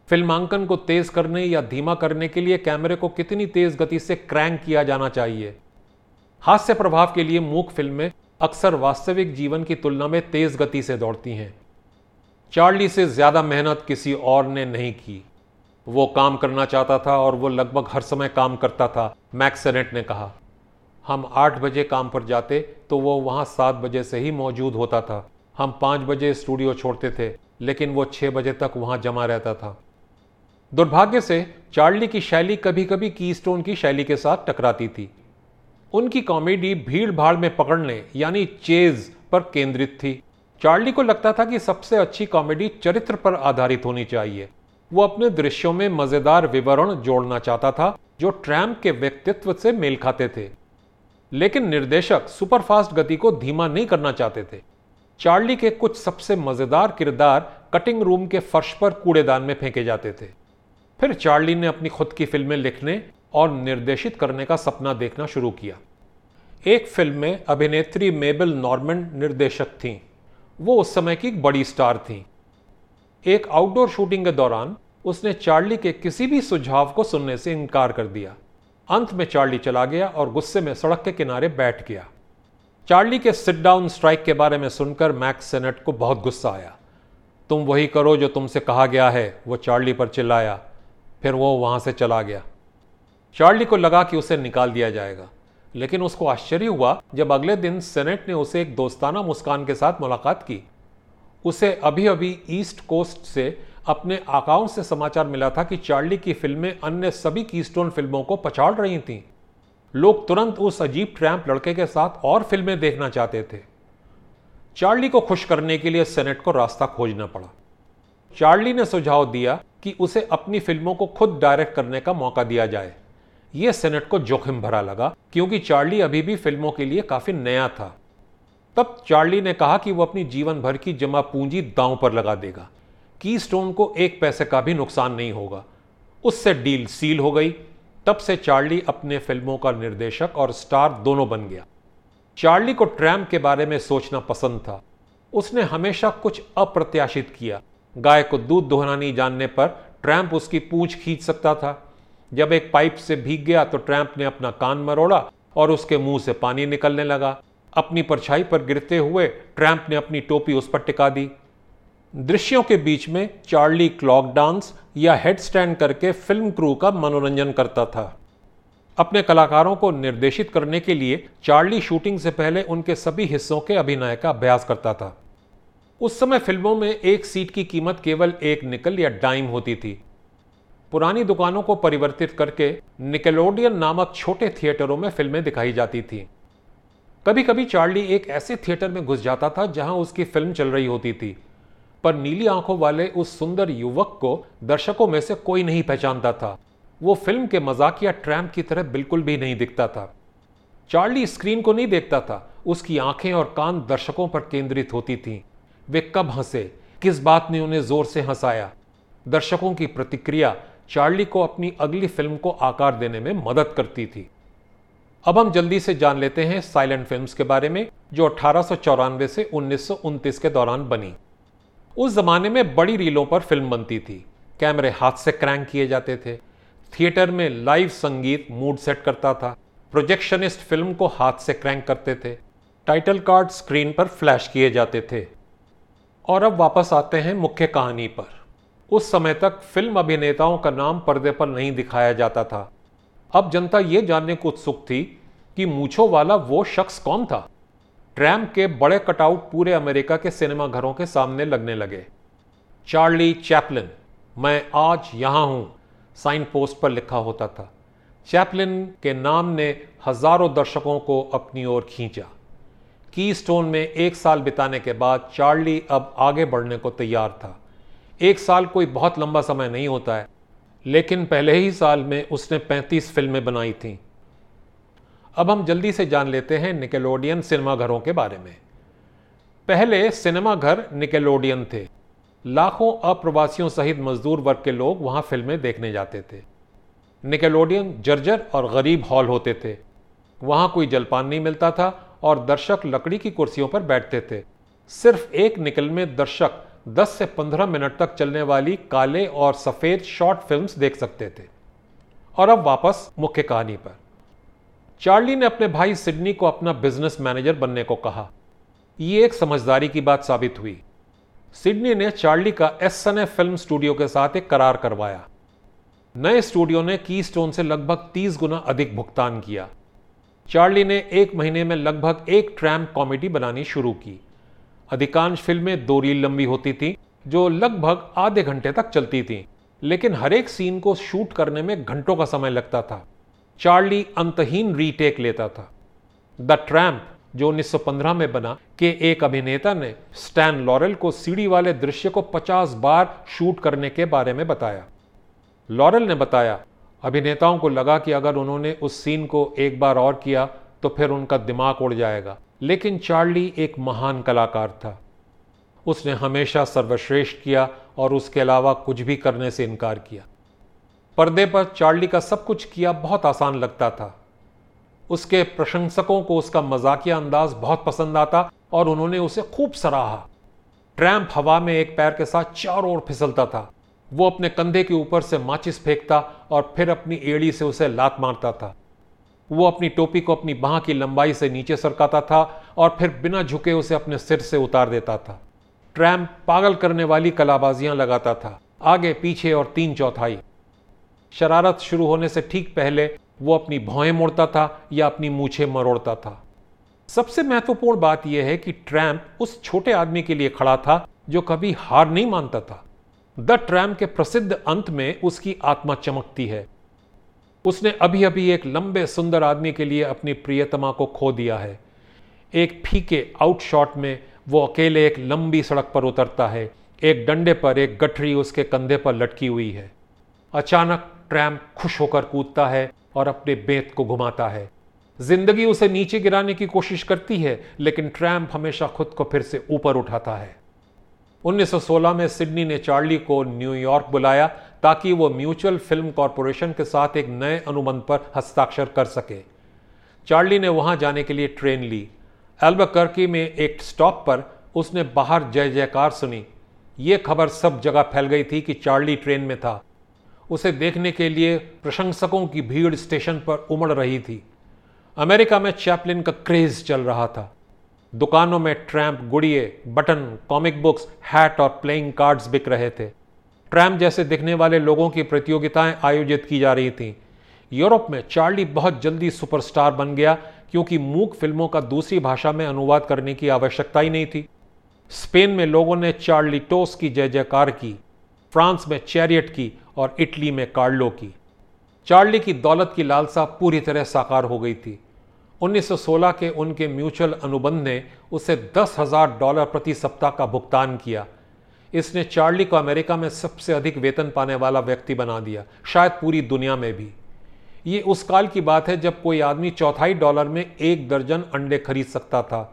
फिल्मांकन को तेज करने या धीमा करने के लिए कैमरे को कितनी तेज गति से क्रैंक किया जाना चाहिए। हास्य प्रभाव के लिए मूक फ़िल्में अक्सर वास्तविक जीवन की तुलना में तेज गति से दौड़ती हैं। चार्ली से ज़्यादा मेहनत किसी और ने नहीं की। वो काम करना चाहता था और वो लगभग हर समय काम करता था मैक्स सेनेट ने कहा। हम आठ बजे काम पर जाते तो वो वहाँ सात बजे से ही मौजूद होता था। हम पाँच बजे स्टूडियो छोड़ते थे, लेकिन वो छः बजे तक वहाँ जमा रहता था। दुर्भाग्य से चार्ली की शैली कभी कभी कीस्टोन की शैली के साथ टकराती थी। उनकी कॉमेडी भीड़ भाड़ में पकड़ने, यानी चेज, पर केंद्रित थी। चार्ली को लगता था कि सबसे अच्छी कॉमेडी चरित्र पर आधारित होनी चाहिए। वो अपने दृश्यों में मज़ेदार विवरण जोड़ना चाहता था, जो ट्रैम्प के व्यक्तित्व से मेल खाते थे। लेकिन निर्देशक सुपरफास्ट गति को धीमा नहीं करना चाहते थे। चार्ली के कुछ सबसे मज़ेदार किरदार कटिंग रूम के फर्श पर कूड़ेदान में फेंके जाते थे। फिर चार्ली ने अपनी खुद की फ़िल्में लिखने और निर्देशित करने का सपना देखना शुरू किया। एक फ़िल्म में अभिनेत्री मेबल नॉर्मन निर्देशक थीं। वो उस समय की बड़ी स्टार थीं। एक आउटडोर शूटिंग के दौरान उसने चार्ली के किसी भी सुझाव को सुनने से इनकार कर दिया। अंत में चार्ली चला गया और गुस्से में सड़क के किनारे बैठ गया। चार्ली के सिट डाउन स्ट्राइक के बारे में सुनकर मैक्स सेनेट को बहुत गुस्सा आया। तुम वही करो जो तुमसे कहा गया है, वो चार्ली पर चिल्लाया। फिर वो वहाँ से चला गया। चार्ली को लगा कि उसे निकाल दिया जाएगा। लेकिन उसको आश्चर्य हुआ जब अगले दिन सेनेट ने उसे एक दोस्ताना मुस्कान के साथ मुलाकात की। उसे अभी अभी ईस्ट कोस्ट से अपने अकाउंट से समाचार मिला था कि चार्ली की फ़िल्में अन्य सभी कीस्टोन फ़िल्मों को पछाड़ रही थीं। लोग तुरंत उस अजीब ट्रैम्प लड़के के साथ और फ़िल्में देखना चाहते थे। चार्ली को खुश करने के लिए सेनेट को रास्ता खोजना पड़ा। चार्ली ने सुझाव दिया कि उसे अपनी फ़िल्मों को खुद डायरेक्ट करने का मौका दिया जाए। यह सेनेट को जोखिम भरा लगा, क्योंकि चार्ली अभी भी फ़िल्मों के लिए काफ़ी नया था। तब चार्ली ने कहा कि वो अपनी जीवन भर की जमा पूंजी दांव पर लगा देगा। की स्टोन को एक पैसे का भी नुकसान नहीं होगा। उससे डील सील हो गई। तब से चार्ली अपने फ़िल्मों का निर्देशक और स्टार दोनों बन गया। चार्ली को ट्रैम के बारे में सोचना पसंद था। उसने हमेशा कुछ अप्रत्याशित किया। गाय को दूध दोहना नहीं जानने पर ट्रैम्प उसकी पूंछ खींच सकता था। जब एक पाइप से भीग गया तो ट्रैम्प ने अपना कान मरोड़ा और उसके मुँह से पानी निकलने लगा। अपनी परछाई पर गिरते हुए ट्रैम्प ने अपनी टोपी उस पर टिका दी। दृश्यों के बीच में चार्ली क्लॉक डांस या हेड स्टैंड करके फ़िल्म क्रू का मनोरंजन करता था। अपने कलाकारों को निर्देशित करने के लिए चार्ली शूटिंग से पहले उनके सभी हिस्सों के अभिनय का अभ्यास करता था। उस समय फ़िल्मों में एक सीट की कीमत केवल एक निकल या डाइम होती थी। पुरानी दुकानों को परिवर्तित करके निकेलोडियन नामक छोटे थिएटरों में फ़िल्में दिखाई जाती थी। कभी कभी चार्ली एक ऐसे थिएटर में घुस जाता था जहाँ उसकी फ़िल्म चल रही होती थी, पर नीली आँखों वाले उस सुंदर युवक को दर्शकों में से कोई नहीं पहचानता था। वो फ़िल्म के मजाकिया ट्रैम्प की तरह बिल्कुल भी नहीं दिखता था। चार्ली स्क्रीन को नहीं देखता था, उसकी आँखें और कान दर्शकों पर केंद्रित होती थीं। वे कब हंसे, किस बात ने उन्हें ज़ोर से हंसाया? दर्शकों की प्रतिक्रिया चार्ली को अपनी अगली फ़िल्म को आकार देने में मदद करती थी। अब हम जल्दी से जान लेते हैं साइलेंट फिल्म्स के बारे में, जो अठारह सौ चौरानवे से उन्नीस के दौरान बनी। उस जमाने में बड़ी रीलों पर फ़िल्म बनती थी। कैमरे हाथ से क्रैंक किए जाते थे। थिएटर में लाइव संगीत मूड सेट करता था। प्रोजेक्शनिस्ट फ़िल्म को हाथ से क्रैंक करते थे। टाइटल कार्ड स्क्रीन पर फ्लैश किए जाते थे। और अब वापस आते हैं मुख्य कहानी पर। उस समय तक फ़िल्म अभिनेताओं का नाम पर्दे पर नहीं दिखाया जाता था। अब जनता यह जानने को उत्सुक थी कि मूछों वाला वो शख्स कौन था। ट्रैम के बड़े कटआउट पूरे अमेरिका के सिनेमाघरों के सामने लगने लगे। चार्ली चैपलिन, मैं आज यहाँ हूँ, साइन पोस्ट पर लिखा होता था। चैपलिन के नाम ने हज़ारों दर्शकों को अपनी ओर खींचा। की स्टोन में एक साल बिताने के बाद चार्ली अब आगे बढ़ने को तैयार था। एक साल कोई बहुत लंबा समय नहीं होता है, लेकिन पहले ही साल में उसने 35 फ़िल्में बनाई थीं। अब हम जल्दी से जान लेते हैं निकेलोडियन सिनेमाघरों के बारे में। पहले सिनेमाघर निकेलोडियन थे। लाखों अप्रवासियों सहित मजदूर वर्ग के लोग वहाँ फ़िल्में देखने जाते थे। निकेलोडियन जर्जर और गरीब हॉल होते थे। वहाँ कोई जलपान नहीं मिलता था और दर्शक लकड़ी की कुर्सियों पर बैठते थे। सिर्फ़ एक निकल में दर्शक 10 से 15 मिनट तक चलने वाली काले और सफ़ेद शॉर्ट फिल्म्स देख सकते थे। और अब वापस मुख्य कहानी पर। चार्ली ने अपने भाई सिडनी को अपना बिज़नेस मैनेजर बनने को कहा। यह एक समझदारी की बात साबित हुई। सिडनी ने चार्ली का एस एन फ़िल्म स्टूडियो के साथ एक करार करवाया। नए स्टूडियो ने की स्टोन से लगभग 30 गुना अधिक भुगतान किया। चार्ली ने एक महीने में लगभग एक ट्रैम कॉमेडी बनानी शुरू की। अधिकांश फ़िल्में दो रील लंबी होती थी, जो लगभग आधे घंटे तक चलती थी, लेकिन हर एक सीन को शूट करने में घंटों का समय लगता था। चार्ली अंतहीन रीटेक लेता था। द ट्रैम्प, जो 1915 में बना, के एक अभिनेता ने स्टैन लॉरेल को सीढ़ी वाले दृश्य को 50 बार शूट करने के बारे में बताया। लॉरेल ने बताया, अभिनेताओं को लगा कि अगर उन्होंने उस सीन को एक बार और किया तो फिर उनका दिमाग उड़ जाएगा। लेकिन चार्ली एक महान कलाकार था। उसने हमेशा सर्वश्रेष्ठ किया और उसके अलावा कुछ भी करने से इनकार किया। पर्दे पर चार्ली का सब कुछ किया बहुत आसान लगता था। उसके प्रशंसकों को उसका मजाकिया अंदाज बहुत पसंद आता और उन्होंने उसे खूब सराहा। ट्रैम्प हवा में एक पैर के साथ चारों ओर फिसलता था। वो अपने कंधे के ऊपर से माचिस फेंकता और फिर अपनी एड़ी से उसे लात मारता था। वो अपनी टोपी को अपनी बाह की लंबाई से नीचे सरकाता था और फिर बिना झुके उसे अपने सिर से उतार देता था। ट्रैम पागल करने वाली कलाबाजियाँ लगाता था। आगे, पीछे और तीन चौथाई। शरारत शुरू होने से ठीक पहले वो अपनी भौएँ मोड़ता था या अपनी मूछें मरोड़ता था। सबसे महत्वपूर्ण बात यह है कि ट्रैम्प उस छोटे आदमी के लिए खड़ा था जो कभी हार नहीं मानता था। द ट्रैम्प के प्रसिद्ध अंत में उसकी आत्मा चमकती है। उसने अभी अभी एक लंबे सुंदर आदमी के लिए अपनी प्रियतमा को खो दिया है। एक फीके आउटशॉट में वो अकेले एक लंबी सड़क पर उतरता है। एक डंडे पर एक गठरी उसके कंधे पर लटकी हुई है। अचानक ट्रैम्प खुश होकर कूदता है और अपने बेत को घुमाता है। ज़िंदगी उसे नीचे गिराने की कोशिश करती है, लेकिन ट्रैम्प हमेशा खुद को फिर से ऊपर उठाता है। 1916 में सिडनी ने चार्ली को न्यूयॉर्क बुलाया ताकि वो म्यूचुअल फ़िल्म कॉरपोरेशन के साथ एक नए अनुबंध पर हस्ताक्षर कर सके। चार्ली ने वहाँ जाने के लिए ट्रेन ली। एल्बकर्की में एक स्टॉप पर उसने बाहर जय जयकार सुनी। ये खबर सब जगह फैल गई थी कि चार्ली ट्रेन में था। उसे देखने के लिए प्रशंसकों की भीड़ स्टेशन पर उमड़ रही थी। अमेरिका में चैपलिन का क्रेज चल रहा था। दुकानों में ट्रैम्प, गुड़िए, बटन, कॉमिक बुक्स, हैट और प्लेइंग कार्ड्स बिक रहे थे। ट्रैम्प जैसे दिखने वाले लोगों की प्रतियोगिताएँ आयोजित की जा रही थीं। यूरोप में चार्ली बहुत जल्दी सुपरस्टार बन गया, क्योंकि मूक फ़िल्मों का दूसरी भाषा में अनुवाद करने की आवश्यकता ही नहीं थी। स्पेन में लोगों ने चार्ली टोस की जय जयकार की, फ्रांस में चैरियट की और इटली में कार्लो की। चार्ली की दौलत की लालसा पूरी तरह साकार हो गई थी। 1916 के उनके म्यूचुअल अनुबंध ने उसे दस हज़ार डॉलर प्रति सप्ताह का भुगतान किया। इसने चार्ली को अमेरिका में सबसे अधिक वेतन पाने वाला व्यक्ति बना दिया, शायद पूरी दुनिया में भी। ये उस काल की बात है जब कोई आदमी चौथाई डॉलर में एक दर्जन अंडे खरीद सकता था।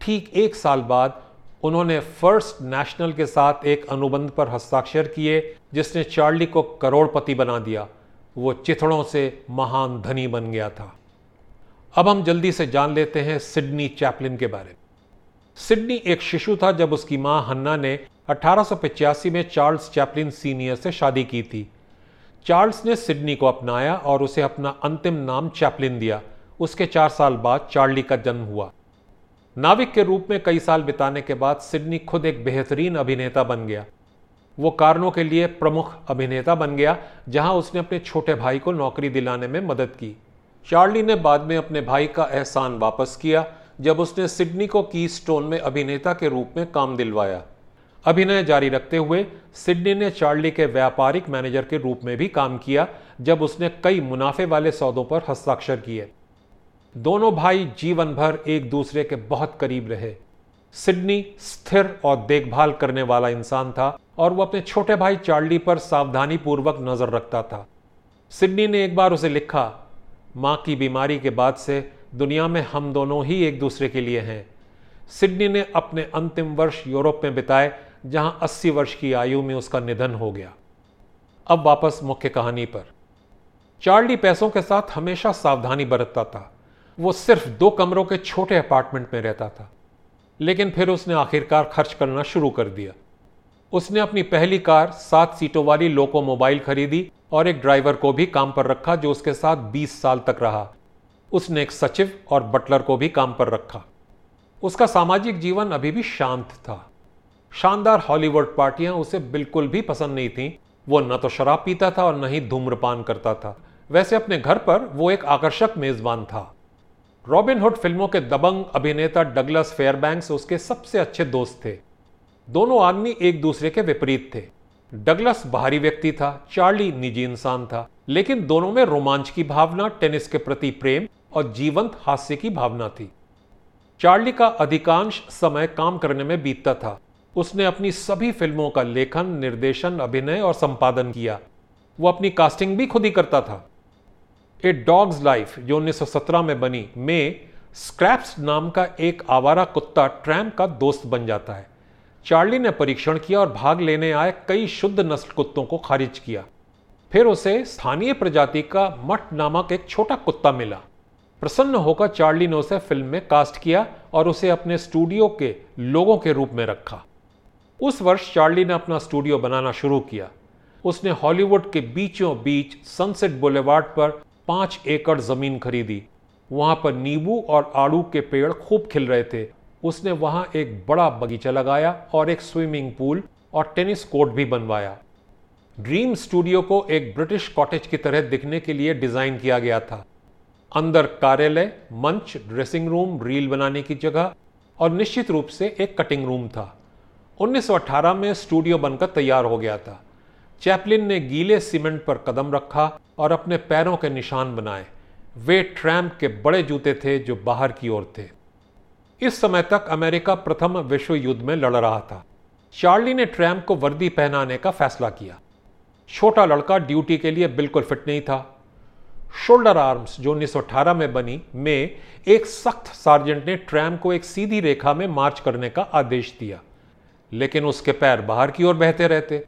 ठीक एक साल बाद उन्होंने फ़र्स्ट नेशनल के साथ एक अनुबंध पर हस्ताक्षर किए, जिसने चार्ली को करोड़पति बना दिया। वो चिथड़ों से महान धनी बन गया था। अब हम जल्दी से जान लेते हैं सिडनी चैपलिन के बारे में। सिडनी एक शिशु था जब उसकी माँ हन्ना ने अठारह में चार्ल्स चैपलिन सीनियर से शादी की थी। चार्ल्स ने सिडनी को अपनाया और उसे अपना अंतिम नाम चैपलिन दिया। उसके चार साल बाद चार्ली का जन्म हुआ। नाविक के रूप में कई साल बिताने के बाद सिडनी खुद एक बेहतरीन अभिनेता बन गया। वो कारणों के लिए प्रमुख अभिनेता बन गया, जहाँ उसने अपने छोटे भाई को नौकरी दिलाने में मदद की। चार्ली ने बाद में अपने भाई का एहसान वापस किया जब उसने सिडनी को की स्टोन में अभिनेता के रूप में काम दिलवाया। अभिनय जारी रखते हुए सिडनी ने चार्ली के व्यापारिक मैनेजर के रूप में भी काम किया, जब उसने कई मुनाफे वाले सौदों पर हस्ताक्षर किए। दोनों भाई जीवन भर एक दूसरे के बहुत करीब रहे। सिडनी स्थिर और देखभाल करने वाला इंसान था और वो अपने छोटे भाई चार्ली पर सावधानी पूर्वक नज़र रखता था। सिडनी ने एक बार उसे लिखा, माँ की बीमारी के बाद से दुनिया में हम दोनों ही एक दूसरे के लिए हैं। सिडनी ने अपने अंतिम वर्ष यूरोप में बिताए, जहाँ 80 वर्ष की आयु में उसका निधन हो गया। अब वापस मुख्य कहानी पर। चार्ली पैसों के साथ हमेशा सावधानी बरतता था। वो सिर्फ़ दो कमरों के छोटे अपार्टमेंट में रहता था। लेकिन फिर उसने आखिरकार खर्च करना शुरू कर दिया। उसने अपनी पहली कार, सात सीटों वाली लोको मोबाइल खरीदी और एक ड्राइवर को भी काम पर रखा जो उसके साथ 20 साल तक रहा। उसने एक सचिव और बटलर को भी काम पर रखा। उसका सामाजिक जीवन अभी भी शांत था। शानदार हॉलीवुड पार्टियाँ उसे बिल्कुल भी पसंद नहीं थीं। वो न तो शराब पीता था और न ही धूम्रपान करता था। वैसे अपने घर पर वो एक आकर्षक मेजबान था। रॉबिनहुड फ़िल्मों के दबंग अभिनेता डगलस फेयरबैंक्स उसके सबसे अच्छे दोस्त थे। दोनों आदमी एक दूसरे के विपरीत थे। डगलस बाहरी व्यक्ति था, चार्ली निजी इंसान था, लेकिन दोनों में रोमांच की भावना, टेनिस के प्रति प्रेम और जीवंत हास्य की भावना थी। चार्ली का अधिकांश समय काम करने में बीतता था। उसने अपनी सभी फ़िल्मों का लेखन, निर्देशन, अभिनय और संपादन किया। वो अपनी कास्टिंग भी खुद ही करता था। ए डॉग्स लाइफ, जो 1917 में बनी, में स्क्रैप्स नाम का एक आवारा कुत्ता ट्रैम का दोस्त बन जाता है। चार्ली ने परीक्षण किया और भाग लेने आए कई शुद्ध नस्ल कुत्तों को खारिज किया। फिर उसे स्थानीय प्रजाति का मठ नामक एक छोटा कुत्ता मिला। प्रसन्न होकर चार्ली ने उसे फ़िल्म में कास्ट किया और उसे अपने स्टूडियो के लोगों के रूप में रखा। उस वर्ष चार्ली ने अपना स्टूडियो बनाना शुरू किया। उसने हॉलीवुड के बीचों बीच सनसेट बुलेवार्ड पर पाँच एकड़ ज़मीन खरीदी। वहाँ पर नींबू और आड़ू के पेड़ खूब खिल रहे थे। उसने वहाँ एक बड़ा बगीचा लगाया और एक स्विमिंग पूल और टेनिस कोर्ट भी बनवाया। ड्रीम स्टूडियो को एक ब्रिटिश कॉटेज की तरह दिखने के लिए डिज़ाइन किया गया था। अंदर कार्यालय, मंच ड्रेसिंग रूम रील बनाने की जगह और निश्चित रूप से एक कटिंग रूम था। 1918 में स्टूडियो बनकर तैयार हो गया था। चैपलिन ने गीले सीमेंट पर कदम रखा और अपने पैरों के निशान बनाए। वे ट्रैम्प के बड़े जूते थे जो बाहर की ओर थे। इस समय तक अमेरिका प्रथम विश्व युद्ध में लड़ रहा था। चार्ली ने ट्रैम्प को वर्दी पहनाने का फैसला किया। छोटा लड़का ड्यूटी के लिए बिल्कुल फिट नहीं था। शोल्डर आर्म्स जो 1918 में बनी, में एक सख्त सार्जेंट ने ट्रैम को एक सीधी रेखा में मार्च करने का आदेश दिया। लेकिन उसके पैर बाहर की ओर बहते रहते।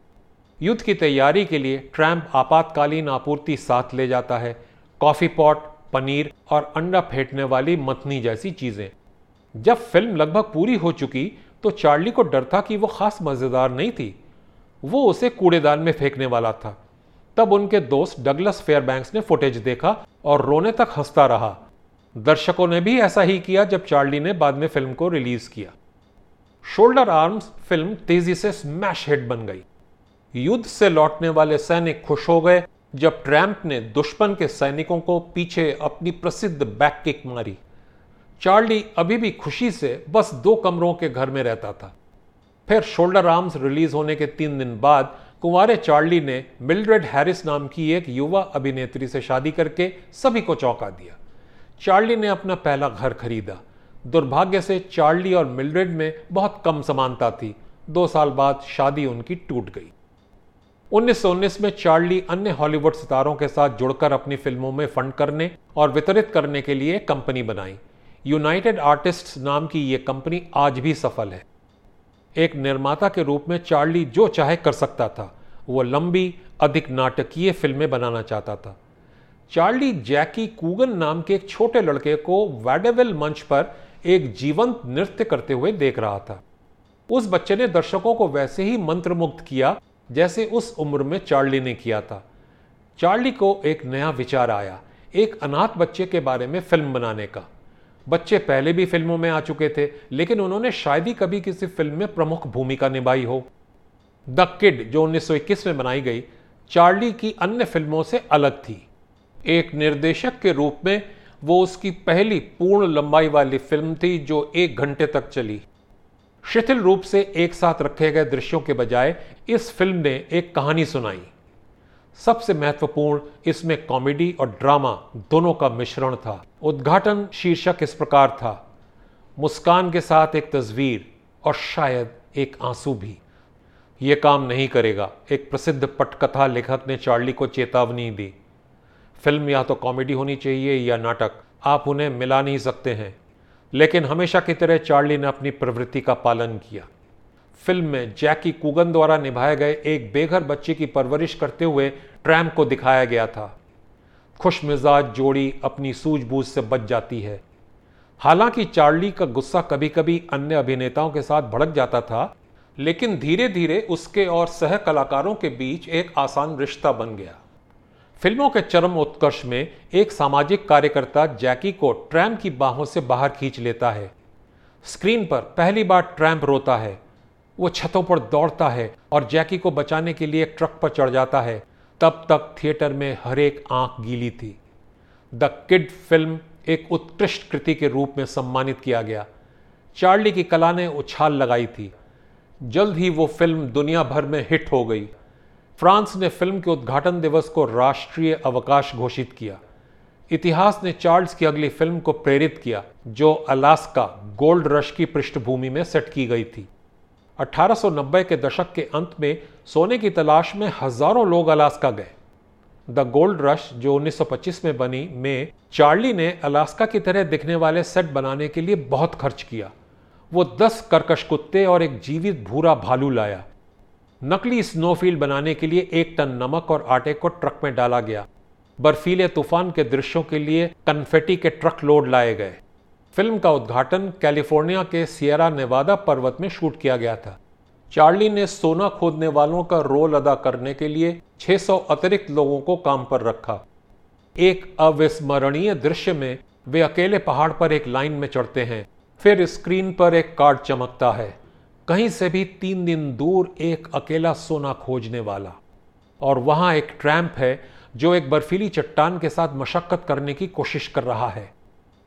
युद्ध की तैयारी के लिए ट्रैम्प आपातकालीन आपूर्ति साथ ले जाता है। कॉफ़ी पॉट, पनीर और अंडा फेंटने वाली मथनी जैसी चीज़ें। जब फ़िल्म लगभग पूरी हो चुकी तो चार्ली को डर था कि वो खास मज़ेदार नहीं थी। वो उसे कूड़ेदान में फेंकने वाला था। तब उनके दोस्त डगलस फेयरबैंक्स ने फुटेज देखा और रोने तक हंसता रहा। दर्शकों ने भी ऐसा ही किया जब चार्ली ने बाद में फ़िल्म को रिलीज़ किया। शोल्डर आर्म्स फ़िल्म तेज़ी से स्मैश हिट बन गई। युद्ध से लौटने वाले सैनिक खुश हो गए जब ट्रैम्प ने दुश्मन के सैनिकों को पीछे अपनी प्रसिद्ध बैक किक मारी। चार्ली अभी भी खुशी से बस दो कमरों के घर में रहता था। फिर शोल्डर आर्म्स रिलीज़ होने के तीन दिन बाद कुंवारे चार्ली ने मिल्ड्रेड हैरिस नाम की एक युवा अभिनेत्री से शादी करके सभी को चौंका दिया। चार्ली ने अपना पहला घर खरीदा। दुर्भाग्य से चार्ली और मिल्ड्रेड में बहुत कम समानता थी। दो साल बाद शादी उनकी टूट गई। 1919 में चार्ली अन्य हॉलीवुड सितारों के साथ जुड़कर अपनी फ़िल्मों में फंड करने और वितरित करने के लिए कंपनी बनाई। यूनाइटेड आर्टिस्ट्स नाम की यह कंपनी आज भी सफल है। एक निर्माता के रूप में चार्ली जो चाहे कर सकता था। वो लंबी, अधिक नाटकीय फ़िल्में बनाना चाहता था। चार्ली जैकी कूगन नाम के एक छोटे लड़के को वैडेविल मंच पर एक जीवंत नृत्य करते हुए देख रहा था। उस बच्चे ने दर्शकों को वैसे ही मंत्रमुग्ध किया जैसे उस उम्र में चार्ली ने किया था। चार्ली को एक नया विचार आया, एक अनाथ बच्चे के बारे में फ़िल्म बनाने का। बच्चे पहले भी फ़िल्मों में आ चुके थे, लेकिन उन्होंने शायद ही कभी किसी फ़िल्म में प्रमुख भूमिका निभाई हो। द किड, जो 1921 में बनाई गई, चार्ली की अन्य फ़िल्मों से अलग थी। एक निर्देशक के रूप में, वो उसकी पहली पूर्ण लंबाई वाली फ़िल्म थी, जो एक घंटे तक चली। शिथिल रूप से एक साथ रखे गए दृश्यों के बजाय, इस फ़िल्म ने एक कहानी सुनाई। सबसे महत्वपूर्ण इसमें कॉमेडी और ड्रामा दोनों का मिश्रण था। उद्घाटन शीर्षक इस प्रकार था, मुस्कान के साथ एक तस्वीर और शायद एक आँसू भी। यह काम नहीं करेगा, एक प्रसिद्ध पटकथा लेखक ने चार्ली को चेतावनी दी। फ़िल्म या तो कॉमेडी होनी चाहिए या नाटक, आप उन्हें मिला नहीं सकते हैं। लेकिन हमेशा की तरह चार्ली ने अपनी प्रवृत्ति का पालन किया। फ़िल्म में जैकी कुगन द्वारा निभाए गए एक बेघर बच्चे की परवरिश करते हुए ट्रैम्प को दिखाया गया था। खुश मिजाज जोड़ी अपनी सूझबूझ से बच जाती है। हालाँकि चार्ली का गुस्सा कभी कभी अन्य अभिनेताओं के साथ भड़क जाता था, लेकिन धीरे धीरे उसके और सह कलाकारों के बीच एक आसान रिश्ता बन गया। फ़िल्मों के चरम उत्कर्ष में एक सामाजिक कार्यकर्ता जैकी को ट्रैम की बाहों से बाहर खींच लेता है। स्क्रीन पर पहली बार ट्रैम्प रोता है। वो छतों पर दौड़ता है और जैकी को बचाने के लिए ट्रक पर चढ़ जाता है। तब तक थिएटर में हर एक आँख गीली थी। द किड फ़िल्म एक उत्कृष्ट कृति के रूप में सम्मानित किया गया। चार्ली की कला ने उछाल लगाई थी। जल्द ही वो फ़िल्म दुनिया भर में हिट हो गई। फ्रांस ने फ़िल्म के उद्घाटन दिवस को राष्ट्रीय अवकाश घोषित किया। इतिहास ने चार्ल्स की अगली फ़िल्म को प्रेरित किया, जो अलास्का गोल्ड रश की पृष्ठभूमि में सेट की गई थी। 1890 के दशक के अंत में सोने की तलाश में हज़ारों लोग अलास्का गए। द गोल्ड रश, जो 1925 में बनी, में चार्ली ने अलास्का की तरह दिखने वाले सेट बनाने के लिए बहुत खर्च किया। वो 10 कर्कश कुत्ते और एक जीवित भूरा भालू लाया। नकली स्नोफील्ड बनाने के लिए एक टन नमक और आटे को ट्रक में डाला गया। बर्फीले तूफ़ान के दृश्यों के लिए कन्फेटी के ट्रक लोड लाए गए। फ़िल्म का उद्घाटन कैलिफ़ोर्निया के सियरा नेवादा पर्वत में शूट किया गया था। चार्ली ने सोना खोदने वालों का रोल अदा करने के लिए 600 अतिरिक्त लोगों को काम पर रखा। एक अविस्मरणीय दृश्य में वे अकेले पहाड़ पर एक लाइन में चढ़ते हैं, फिर स्क्रीन पर एक कार्ड चमकता है। कहीं से भी तीन दिन दूर एक अकेला सोना खोजने वाला। और वहाँ एक ट्रैम्प है, जो एक बर्फीली चट्टान के साथ मशक्कत करने की कोशिश कर रहा है।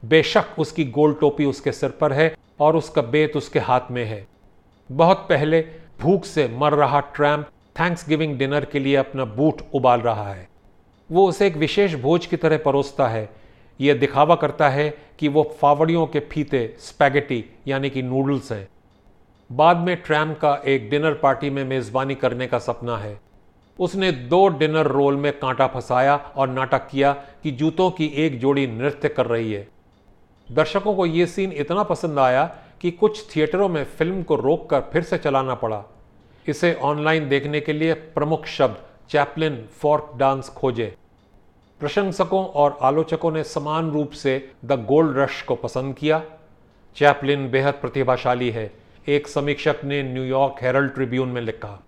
बेशक उसकी गोल टोपी उसके सिर पर है और उसका बेत उसके हाथ में है। बहुत पहले भूख से मर रहा ट्रैम्प थैंक्स गिविंग डिनर के लिए अपना बूट उबाल रहा है। वो उसे एक विशेष भोज की तरह परोसता है। यह दिखावा करता है कि वो फावड़ियों के फीते, स्पैगेटी, यानी कि नूडल्स हैं। बाद में ट्रैम का एक डिनर पार्टी में मेज़बानी करने का सपना है। उसने दो डिनर रोल में कांटा फंसाया और नाटक किया कि जूतों की एक जोड़ी नृत्य कर रही है। दर्शकों को यह सीन इतना पसंद आया कि कुछ थिएटरों में फ़िल्म को रोककर फिर से चलाना पड़ा। इसे ऑनलाइन देखने के लिए प्रमुख शब्द चैपलिन फॉर्क डांस खोजे। प्रशंसकों और आलोचकों ने समान रूप से द गोल्ड रश को पसंद किया। चैपलिन बेहद प्रतिभाशाली है, एक समीक्षक ने न्यूयॉर्क हेरल्ड ट्रिब्यून में लिखा।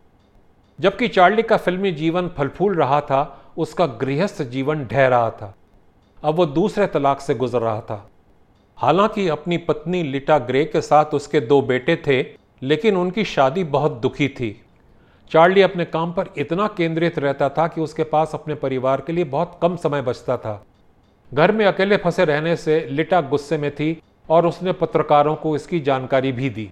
जबकि चार्ली का फिल्मी जीवन फलफूल रहा था, उसका गृहस्थ जीवन ढह रहा था। अब वो दूसरे तलाक से गुजर रहा था। हालाँकि अपनी पत्नी लिटा ग्रे के साथ उसके दो बेटे थे, लेकिन उनकी शादी बहुत दुखी थी। चार्ली अपने काम पर इतना केंद्रित रहता था कि उसके पास अपने परिवार के लिए बहुत कम समय बचता था। घर में अकेले फंसे रहने से लिटा गुस्से में थी और उसने पत्रकारों को इसकी जानकारी भी दी।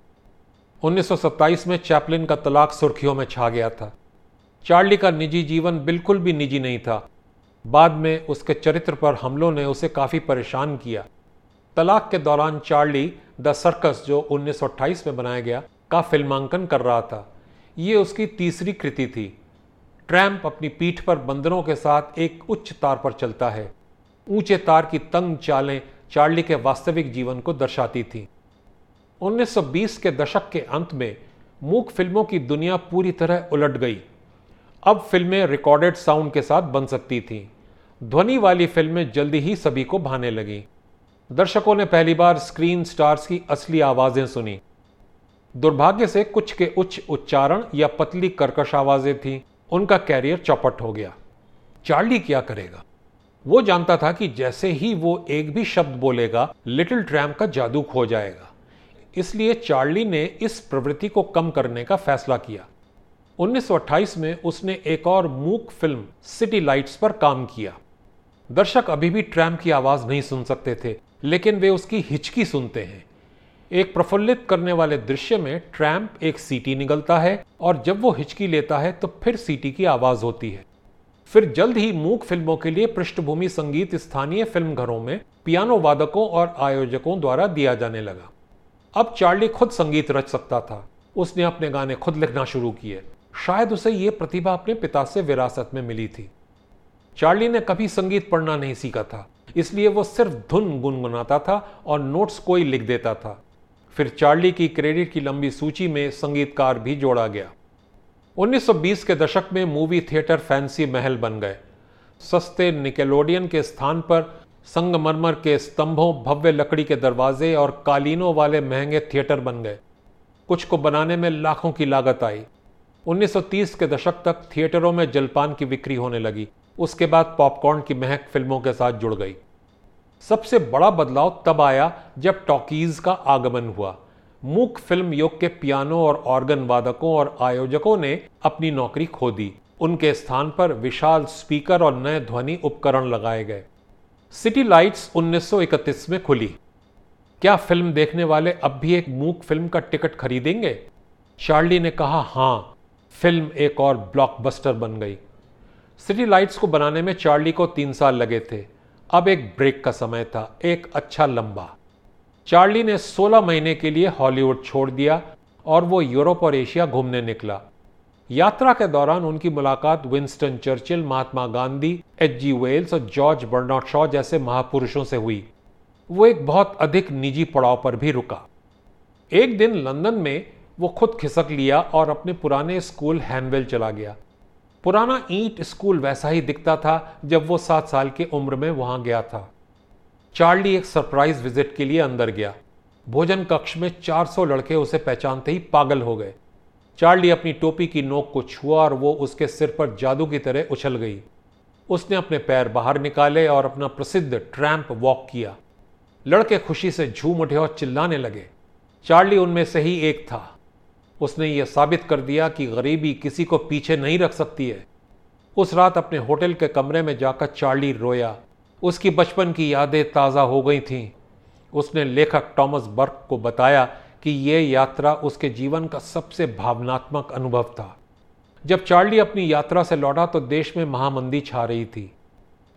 1927 में चैपलिन का तलाक सुर्खियों में छा गया था। चार्ली का निजी जीवन बिल्कुल भी निजी नहीं था। बाद में उसके चरित्र पर हमलों ने उसे काफ़ी परेशान किया। तलाक के दौरान चार्ली द सर्कस, जो 1928 में बनाया गया, का फिल्मांकन कर रहा था। ये उसकी तीसरी कृति थी। ट्रैम्प अपनी पीठ पर बंदरों के साथ एक उच्च तार पर चलता है। ऊँचे तार की तंग चालें चार्ली के वास्तविक जीवन को दर्शाती थी। 1920 के दशक के अंत में मूक फ़िल्मों की दुनिया पूरी तरह उलट गई। अब फ़िल्में रिकॉर्डेड साउंड के साथ बन सकती थीं। ध्वनि वाली फ़िल्में जल्दी ही सभी को भाने लगी। दर्शकों ने पहली बार स्क्रीन स्टार्स की असली आवाज़ें सुनी। दुर्भाग्य से कुछ के उच्च उच्चारण या पतली कर्कश आवाज़ें थीं। उनका कैरियर चौपट हो गया। चार्ली क्या करेगा? वो जानता था कि जैसे ही वो एक भी शब्द बोलेगा, लिटिल ट्रैम का जादू खो जाएगा। इसलिए चार्ली ने इस प्रवृत्ति को कम करने का फैसला किया। 1928 में उसने एक और मूक फ़िल्म सिटी लाइट्स पर काम किया। दर्शक अभी भी ट्रैम की आवाज़ नहीं सुन सकते थे। लेकिन वे उसकी हिचकी सुनते हैं। एक प्रफुल्लित करने वाले दृश्य में ट्रैम्प एक सीटी निकलता है और जब वो हिचकी लेता है तो फिर सीटी की आवाज़ होती है। फिर जल्द ही मूक फ़िल्मों के लिए पृष्ठभूमि संगीत स्थानीय फ़िल्म घरों में पियानो वादकों और आयोजकों द्वारा दिया जाने लगा। अब चार्ली खुद संगीत रच सकता था। उसने अपने गाने खुद लिखना शुरू किए। शायद उसे यह प्रतिभा अपने पिता से विरासत में मिली थी। चार्ली ने कभी संगीत पढ़ना नहीं सीखा था, इसलिए वो सिर्फ़ धुन गुनगुनाता था और नोट्स कोई लिख देता था। फिर चार्ली की क्रेडिट की लंबी सूची में संगीतकार भी जोड़ा गया। 1920 के दशक में मूवी थिएटर फैंसी महल बन गए। सस्ते निकेलोडियन के स्थान पर संगमरमर के स्तंभों, भव्य लकड़ी के दरवाजे और कालीनों वाले महँगे थिएटर बन गए। कुछ को बनाने में लाखों की लागत आई। 1930 के दशक तक थिएटरों में जलपान की बिक्री होने लगी। उसके बाद पॉपकॉर्न की महक फ़िल्मों के साथ जुड़ गई। सबसे बड़ा बदलाव तब आया जब टॉकीज का आगमन हुआ। मूक फ़िल्म युग के पियानो और ऑर्गन वादकों और आयोजकों ने अपनी नौकरी खो दी। उनके स्थान पर विशाल स्पीकर और नए ध्वनि उपकरण लगाए गए। सिटी लाइट्स 1931 में खुली। क्या फ़िल्म देखने वाले अब भी एक मूक फ़िल्म का टिकट खरीदेंगे? चार्ली ने कहा, हाँ, फ़िल्म एक और ब्लॉकबस्टर बन गई। सिटी लाइट्स को बनाने में चार्ली को तीन साल लगे थे। अब एक ब्रेक का समय था, एक अच्छा लंबा। चार्ली ने 16 महीने के लिए हॉलीवुड छोड़ दिया और वो यूरोप और एशिया घूमने निकला। यात्रा के दौरान उनकी मुलाकात Winston Churchill Mahatma Gandhi H G Wells और जॉर्ज बर्नार्ड शॉ जैसे महापुरुषों से हुई। वो एक बहुत अधिक निजी पड़ाव पर भी रुका। एक दिन लंदन में वो खुद खिसक लिया और अपने पुराने स्कूल हैनवेल चला गया। पुराना ईंट स्कूल वैसा ही दिखता था जब वो सात साल की उम्र में वहाँ गया था। चार्ली एक सरप्राइज़ विज़िट के लिए अंदर गया। भोजन कक्ष में 400 लड़के उसे पहचानते ही पागल हो गए। चार्ली अपनी टोपी की नोक को छुआ और वो उसके सिर पर जादू की तरह उछल गई। उसने अपने पैर बाहर निकाले और अपना प्रसिद्ध ट्रैम्प वॉक किया। लड़के खुशी से झूम उठे और चिल्लाने लगे। चार्ली उनमें से ही एक था। उसने ये साबित कर दिया कि गरीबी किसी को पीछे नहीं रख सकती है। उस रात अपने होटल के कमरे में जाकर चार्ली रोया। उसकी बचपन की यादें ताज़ा हो गई थीं। उसने लेखक टॉमस बर्क को बताया कि ये यात्रा उसके जीवन का सबसे भावनात्मक अनुभव था। जब चार्ली अपनी यात्रा से लौटा तो देश में महामंदी छा रही थी।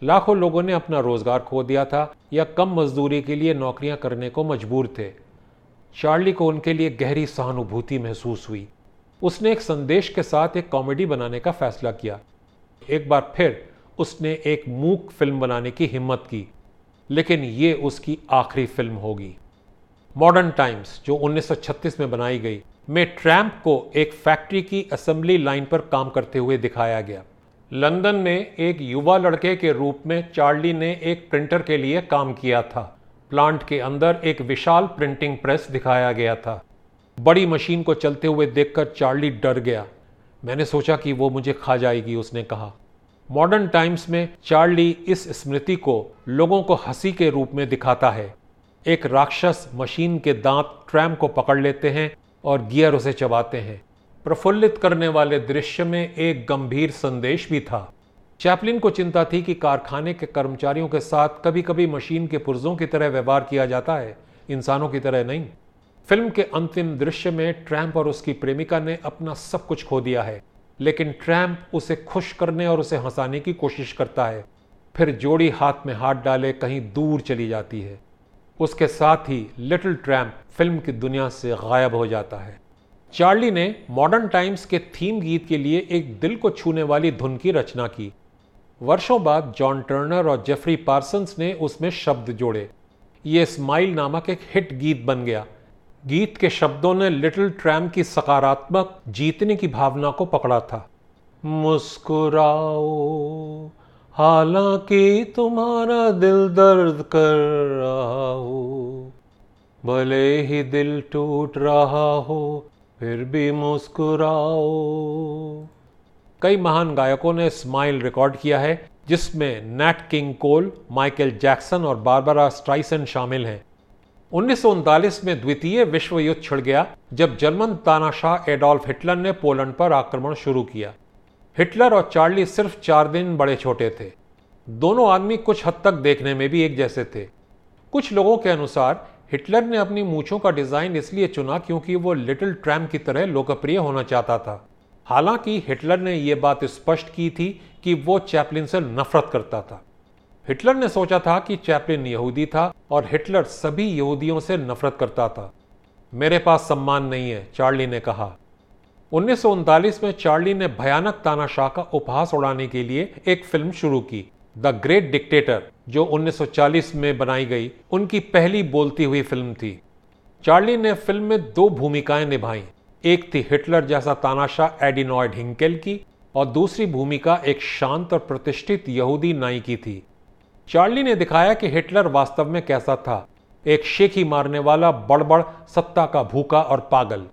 लाखों लोगों ने अपना रोज़गार खो दिया था या कम मजदूरी के लिए नौकरियाँ करने को मजबूर थे। चार्ली को उनके लिए गहरी सहानुभूति महसूस हुई। उसने एक संदेश के साथ एक कॉमेडी बनाने का फैसला किया। एक बार फिर उसने एक मूक फ़िल्म बनाने की हिम्मत की, लेकिन ये उसकी आखिरी फ़िल्म होगी। मॉडर्न टाइम्स, जो 1936 में बनाई गई, में ट्रैम्प को एक फैक्ट्री की असेंबली लाइन पर काम करते हुए दिखाया गया। लंदन में एक युवा लड़के के रूप में चार्ली ने एक प्रिंटर के लिए काम किया था। प्लांट के अंदर एक विशाल प्रिंटिंग प्रेस दिखाया गया था। बड़ी मशीन को चलते हुए देखकर चार्ली डर गया। मैंने सोचा कि वो मुझे खा जाएगी, उसने कहा। मॉडर्न टाइम्स में चार्ली इस स्मृति को लोगों को हँसी के रूप में दिखाता है। एक राक्षस मशीन के दांत ट्रैम को पकड़ लेते हैं और गियर उसे चबाते हैं। प्रफुल्लित करने वाले दृश्य में एक गंभीर संदेश भी था। चैपलिन को चिंता थी कि कारखाने के कर्मचारियों के साथ कभी कभी मशीन के पुर्जों की तरह व्यवहार किया जाता है। इंसानों की तरह नहीं। फ़िल्म के अंतिम दृश्य में ट्रैम्प और उसकी प्रेमिका ने अपना सब कुछ खो दिया है। लेकिन ट्रैम्प उसे खुश करने और उसे हंसाने की कोशिश करता है। फिर जोड़ी हाथ में हाथ डाले कहीं दूर चली जाती है। उसके साथ ही लिटिल ट्रैम्प फ़िल्म की दुनिया से गायब हो जाता है। चार्ली ने मॉडर्न टाइम्स के थीम गीत के लिए एक दिल को छूने वाली धुन की रचना की। वर्षों बाद जॉन टर्नर और जेफरी पार्सन्स ने उसमें शब्द जोड़े। ये स्माइल नामक एक हिट गीत बन गया। गीत के शब्दों ने लिटिल ट्रैम की सकारात्मक जीतने की भावना को पकड़ा था। मुस्कुराओ, हालाँकि तुम्हारा दिल दर्द कर रहा हो, भले ही दिल टूट रहा हो, फिर भी मुस्कुराओ। कई महान गायकों ने स्माइल रिकॉर्ड किया है, जिसमें Nat King Cole, Michael Jackson और बारबरा स्ट्राइसन शामिल हैं। उन्नीस सौ उनतालीस में द्वितीय विश्व युद्ध छिड़ गया, जब जर्मन तानाशाह एडोल्फ हिटलर ने पोलैंड पर आक्रमण शुरू किया। हिटलर और चार्ली सिर्फ़ चार दिन बड़े छोटे थे। दोनों आदमी कुछ हद तक देखने में भी एक जैसे थे। कुछ लोगों के अनुसार, हिटलर ने अपनी मूछों का डिज़ाइन इसलिए चुना क्योंकि वो लिटिल ट्रैम की तरह लोकप्रिय होना चाहता था। हालाँकि हिटलर ने यह बात स्पष्ट की थी कि वो चैपलिन से नफरत करता था। हिटलर ने सोचा था कि चैपलिन यहूदी था और हिटलर सभी यहूदियों से नफरत करता था। मेरे पास सम्मान नहीं है, चार्ली ने कहा। उन्नीस सौ उनतालीस में चार्ली ने भयानक तानाशाह का उपहास उड़ाने के लिए एक फ़िल्म शुरू की, द ग्रेट डिक्टेटर, जो 1940 में बनाई गई। उनकी पहली बोलती हुई फ़िल्म थी। चार्ली ने फ़िल्म में दो भूमिकाएँ निभाई। एक थी हिटलर जैसा तानाशाह एडिनॉयड हिंकेल की, और दूसरी भूमिका एक शांत और प्रतिष्ठित यहूदी नाई की थी। चार्ली ने दिखाया कि हिटलर वास्तव में कैसा था। एक शेखी मारने वाला बड़बड़, सत्ता का भूखा और पागल।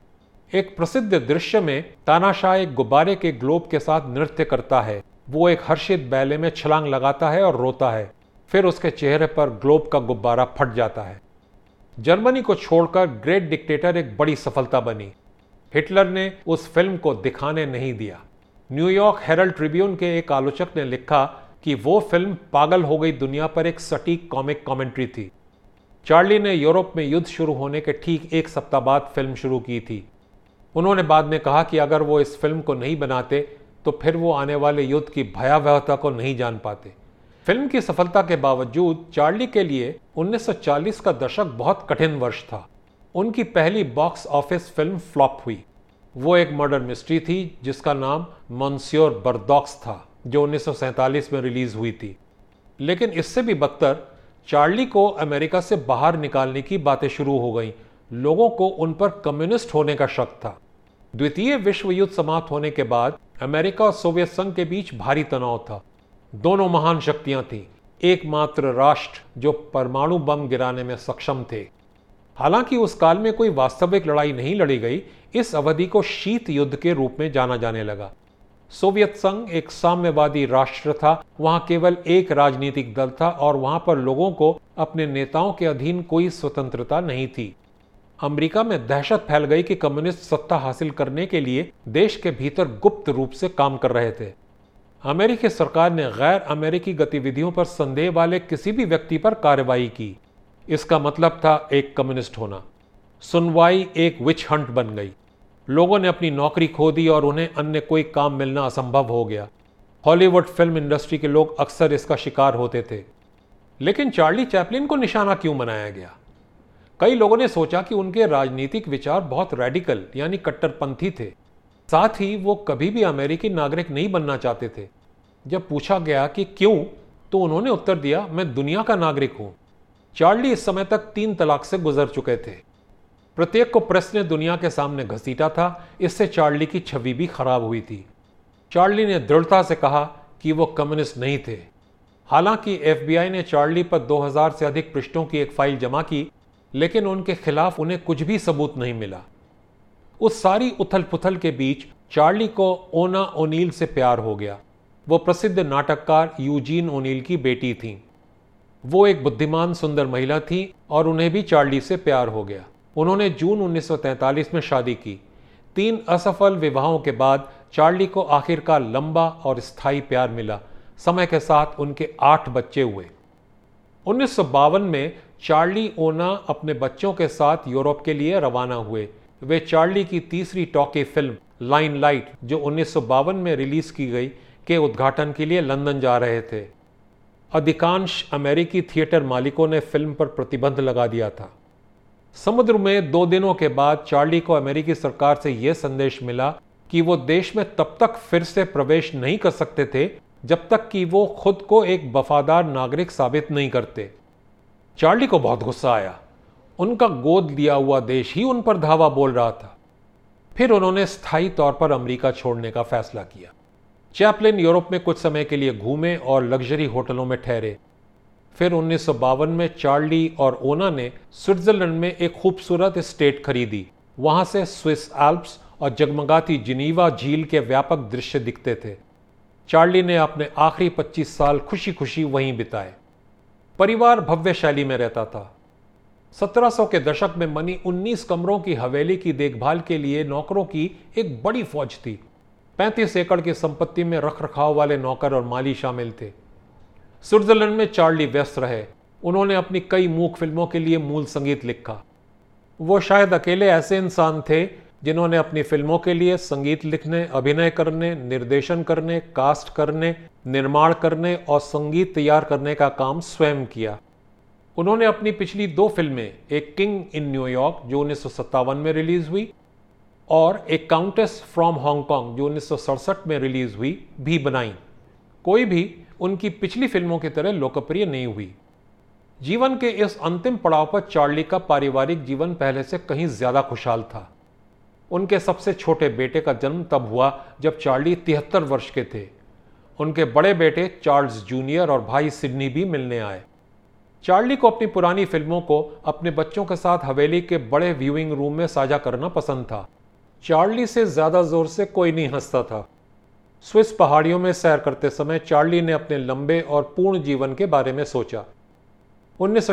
एक प्रसिद्ध दृश्य में तानाशाह एक गुब्बारे के ग्लोब के साथ नृत्य करता है। वो एक हर्षित बैले में छलांग लगाता है और रोता है। फिर उसके चेहरे पर ग्लोब का गुब्बारा फट जाता है। जर्मनी को छोड़कर ग्रेट डिक्टेटर एक बड़ी सफलता बनी। हिटलर ने उस फ़िल्म को दिखाने नहीं दिया। न्यूयॉर्क हेरल्ड ट्रिब्यून के एक आलोचक ने लिखा कि वो फ़िल्म पागल हो गई दुनिया पर एक सटीक कॉमिक कमेंट्री थी। चार्ली ने यूरोप में युद्ध शुरू होने के ठीक एक सप्ताह बाद फ़िल्म शुरू की थी। उन्होंने बाद में कहा कि अगर वो इस फ़िल्म को नहीं बनाते तो फिर वो आने वाले युद्ध की भयावहता को नहीं जान पाते। फ़िल्म की सफलता के बावजूद चार्ली के लिए 1940 का दशक बहुत कठिन वर्ष था। उनकी पहली बॉक्स ऑफ़िस फ़िल्म फ्लॉप हुई। वो एक मर्डर मिस्ट्री थी, जिसका नाम मॉन्स्योर बर्दॉक्स था, जो उन्नीस सौ सैंतालीस में रिलीज़ हुई थी। लेकिन इससे भी बदतर, चार्ली को अमेरिका से बाहर निकालने की बातें शुरू हो गई। लोगों को उन पर कम्युनिस्ट होने का शक था। द्वितीय विश्व युद्ध समाप्त होने के बाद अमेरिका और सोवियत संघ के बीच भारी तनाव था। दोनों महान शक्तियाँ थी। एकमात्र राष्ट्र जो परमाणु बम गिराने में सक्षम थे। हालाँकि उस काल में कोई वास्तविक लड़ाई नहीं लड़ी गई, इस अवधि को शीत युद्ध के रूप में जाना जाने लगा। सोवियत संघ एक साम्यवादी राष्ट्र था, वहाँ केवल एक राजनीतिक दल था और वहाँ पर लोगों को अपने नेताओं के अधीन कोई स्वतंत्रता नहीं थी। अमेरिका में दहशत फैल गई कि कम्युनिस्ट सत्ता हासिल करने के लिए देश के भीतर गुप्त रूप से काम कर रहे थे। अमेरिकी सरकार ने गैर अमेरिकी गतिविधियों पर संदेह वाले किसी भी व्यक्ति पर कार्रवाई की। इसका मतलब था एक कम्युनिस्ट होना। सुनवाई एक विच हंट बन गई। लोगों ने अपनी नौकरी खो दी और उन्हें अन्य कोई काम मिलना असंभव हो गया। हॉलीवुड फ़िल्म इंडस्ट्री के लोग अक्सर इसका शिकार होते थे। लेकिन चार्ली चैपलिन को निशाना क्यों बनाया गया? कई लोगों ने सोचा कि उनके राजनीतिक विचार बहुत रेडिकल यानी कट्टरपंथी थे। साथ ही वो कभी भी अमेरिकी नागरिक नहीं बनना चाहते थे। जब पूछा गया कि क्यों तो उन्होंने उत्तर दिया, मैं दुनिया का नागरिक हूँ। चार्ली इस समय तक तीन तलाक से गुजर चुके थे। प्रत्येक को प्रेस ने दुनिया के सामने घसीटा था, इससे चार्ली की छवि भी खराब हुई थी। चार्ली ने दृढ़ता से कहा कि वो कम्युनिस्ट नहीं थे। हालाँकि एफबीआई ने चार्ली पर 2000 से अधिक पृष्ठों की एक फ़ाइल जमा की, लेकिन उनके खिलाफ उन्हें कुछ भी सबूत नहीं मिला। उस सारी उथल पुथल के बीच चार्ली को ओना ओनील से प्यार हो गया। वो प्रसिद्ध नाटककार यूजीन ओनील की बेटी थी। वो एक बुद्धिमान सुंदर महिला थी और उन्हें भी चार्ली से प्यार हो गया। उन्होंने जून 1943 में शादी की। तीन असफल विवाहों के बाद चार्ली को आखिरकार लंबा और स्थायी प्यार मिला। समय के साथ उनके आठ बच्चे हुए। उन्नीस सौ बावन में चार्ली, ओना अपने बच्चों के साथ यूरोप के लिए रवाना हुए। वे चार्ली की तीसरी टॉकी फ़िल्म, लाइन लाइट, जो उन्नीस सौ बावन में रिलीज़ की गई, के उद्घाटन के लिए लंदन जा रहे थे। अधिकांश अमेरिकी थिएटर मालिकों ने फ़िल्म पर प्रतिबंध लगा दिया था। समुद्र में दो दिनों के बाद चार्ली को अमेरिकी सरकार से यह संदेश मिला कि वो देश में तब तक फिर से प्रवेश नहीं कर सकते थे, जब तक कि वो खुद को एक वफादार नागरिक साबित नहीं करते। चार्ली को बहुत गुस्सा आया। उनका गोद लिया हुआ देश ही उन पर धावा बोल रहा था। फिर उन्होंने स्थायी तौर पर अमेरिका छोड़ने का फैसला किया। चैपलिन यूरोप में कुछ समय के लिए घूमे और लग्जरी होटलों में ठहरे। फिर उन्नीस सौ बावन में चार्ली और ओना ने स्विट्जरलैंड में एक खूबसूरत स्टेट खरीदी। वहाँ से स्विस एल्प्स और जगमगाती जिनीवा झील के व्यापक दृश्य दिखते थे। चार्ली ने अपने आखिरी 25 साल खुशी खुशी वहीं बिताए। परिवार भव्य शैली में रहता था। 1700 के दशक में मनी 19 कमरों की हवेली की देखभाल के लिए नौकरों की एक बड़ी फौज थी। 35 एकड़ की संपत्ति में रख रखाव वाले नौकर और माली शामिल थे। स्विट्जरलैंड में चार्ली व्यस्त रहे। उन्होंने अपनी कई मूक फ़िल्मों के लिए मूल संगीत लिखा। वो शायद अकेले ऐसे इंसान थे जिन्होंने अपनी फ़िल्मों के लिए संगीत लिखने, अभिनय करने, निर्देशन करने, कास्ट करने, निर्माण करने और संगीत तैयार करने का काम स्वयं किया। उन्होंने अपनी पिछली दो फ़िल्में, एक किंग इन न्यूयॉर्क जो उन्नीस सौ सत्तावन में रिलीज़ हुई और एक काउंटेस फ्रॉम हांगकांग जो उन्नीस सौ सड़सठ में रिलीज़ हुई, भी बनाई। कोई भी उनकी पिछली फ़िल्मों की तरह लोकप्रिय नहीं हुई। जीवन के इस अंतिम पड़ाव पर चार्ली का पारिवारिक जीवन पहले से कहीं ज़्यादा खुशहाल था। उनके सबसे छोटे बेटे का जन्म तब हुआ जब चार्ली तिहत्तर वर्ष के थे। उनके बड़े बेटे चार्ल्स जूनियर और भाई सिडनी भी मिलने आए। चार्ली को अपनी पुरानी फ़िल्मों को अपने बच्चों के साथ हवेली के बड़े व्यूइंग रूम में साझा करना पसंद था। चार्ली से ज़्यादा ज़ोर से कोई नहीं हंसता था। स्विस पहाड़ियों में सैर करते समय चार्ली ने अपने लंबे और पूर्ण जीवन के बारे में सोचा। उन्नीस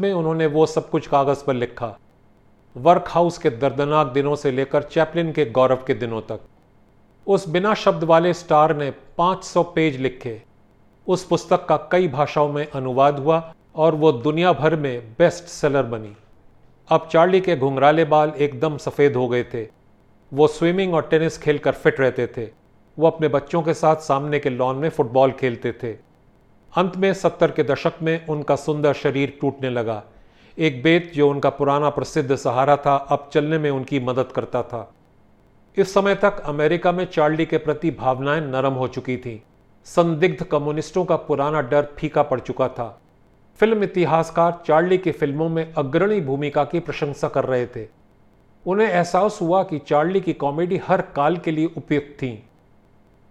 में उन्होंने वो सब कुछ कागज़ पर लिखा। वर्क हाउस के दर्दनाक दिनों से लेकर चैपलिन के गौरव के दिनों तक। उस बिना शब्द वाले स्टार ने 500 पेज लिखे। उस पुस्तक का कई भाषाओं में अनुवाद हुआ और वो दुनिया भर में बेस्ट सेलर बनी। अब चार्ली के घुंघराले बाल एकदम सफ़ेद हो गए थे। वो स्विमिंग और टेनिस खेलकर फिट रहते थे। वो अपने बच्चों के साथ सामने के लॉन में फुटबॉल खेलते थे। अंत में सत्तर के दशक में उनका सुंदर शरीर टूटने लगा। एक बेत जो उनका पुराना प्रसिद्ध सहारा था, अब चलने में उनकी मदद करता था। इस समय तक अमेरिका में चार्ली के प्रति भावनाएँ नरम हो चुकी थीं। संदिग्ध कम्युनिस्टों का पुराना डर फीका पड़ चुका था। फ़िल्म इतिहासकार चार्ली की फ़िल्मों में अग्रणी भूमिका की प्रशंसा कर रहे थे। उन्हें एहसास हुआ कि चार्ली की कॉमेडी हर काल के लिए उपयुक्त थी।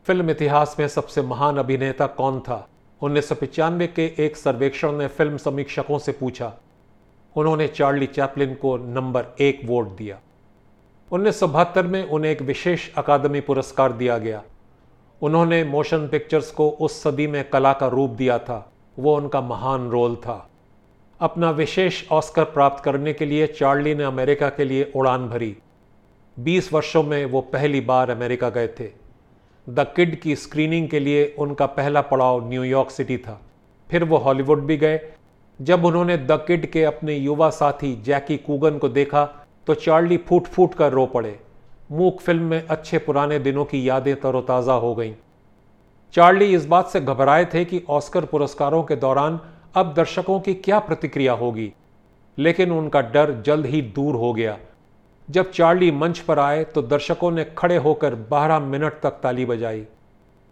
फ़िल्म इतिहास में सबसे महान अभिनेता कौन था? उन्नीस सौ पंचानवे के एक सर्वेक्षण ने फ़िल्म समीक्षकों से पूछा। उन्होंने चार्ली चैपलिन को नंबर एक वोट दिया। उन्नीस सौ बहत्तर में उन्हें एक विशेष अकादमी पुरस्कार दिया गया। उन्होंने मोशन पिक्चर्स को उस सदी में कला का रूप दिया था। वो उनका महान रोल था। अपना विशेष ऑस्कर प्राप्त करने के लिए चार्ली ने अमेरिका के लिए उड़ान भरी। 20 वर्षों में वो पहली बार अमेरिका गए थे। द किड की स्क्रीनिंग के लिए उनका पहला पड़ाव न्यूयॉर्क सिटी था। फिर वो हॉलीवुड भी गए। जब उन्होंने द किड के अपने युवा साथी जैकी कूगन को देखा तो चार्ली फूट फूट कर रो पड़े। मूक फ़िल्म में अच्छे पुराने दिनों की यादें तरोताज़ा हो गईं। चार्ली इस बात से घबराए थे कि ऑस्कर पुरस्कारों के दौरान अब दर्शकों की क्या प्रतिक्रिया होगी? लेकिन उनका डर जल्द ही दूर हो गया। जब चार्ली मंच पर आए तो दर्शकों ने खड़े होकर 12 मिनट तक ताली बजाई।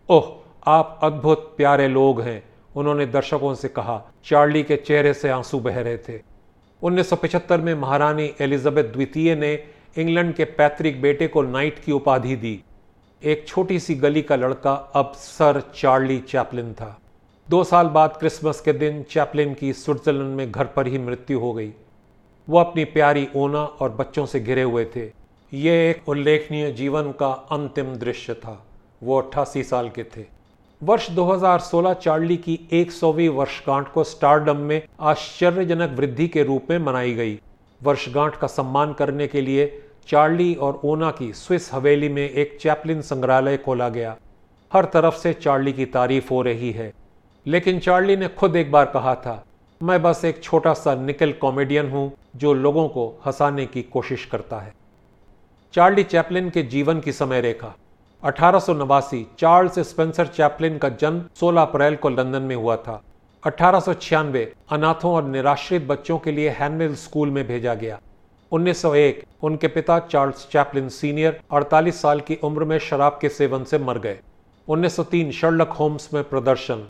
ओह, आप अद्भुत, प्यारे लोग हैं, उन्होंने दर्शकों से कहा। चार्ली के चेहरे से आँसू बह रहे थे। 1975 में महारानी एलिजाबेथ द्वितीय ने इंग्लैंड के पैतृक बेटे को नाइट की उपाधि दी। एक छोटी सी गली का लड़का अब सर चार्ली चैपलिन था। दो साल बाद क्रिसमस के दिन चैपलिन की स्विट्जरलैंड में घर पर ही मृत्यु हो गई। वो अपनी प्यारी ओना और बच्चों से घिरे हुए थे। ये एक उल्लेखनीय जीवन का अंतिम दृश्य था। वो अट्ठासी साल के थे। वर्ष 2016 चार्ली की 100वीं वर्षगांठ को स्टारडम में आश्चर्यजनक वृद्धि के रूप में मनाई गई। वर्षगांठ का सम्मान करने के लिए चार्ली और ओना की स्विस हवेली में एक चैपलिन संग्रहालय खोला गया। हर तरफ़ से चार्ली की तारीफ़ हो रही है। लेकिन चार्ली ने खुद एक बार कहा था, मैं बस एक छोटा सा निकल कॉमेडियन हूँ जो लोगों को हंसाने की कोशिश करता है। चार्ली चैपलिन के जीवन की समय रेखा। अठारह चार्ल्स स्पेंसर चैपलिन का जन्म 16 अप्रैल को लंदन में हुआ था। अठारह अनाथों और निराश्रित बच्चों के लिए हैंडमिल स्कूल में भेजा गया। 1901 उनके पिता चार्ल्स चैपलिन सीनियर 48 साल की उम्र में शराब के सेवन से मर गए। 1903 शर्लक होम्स में प्रदर्शन।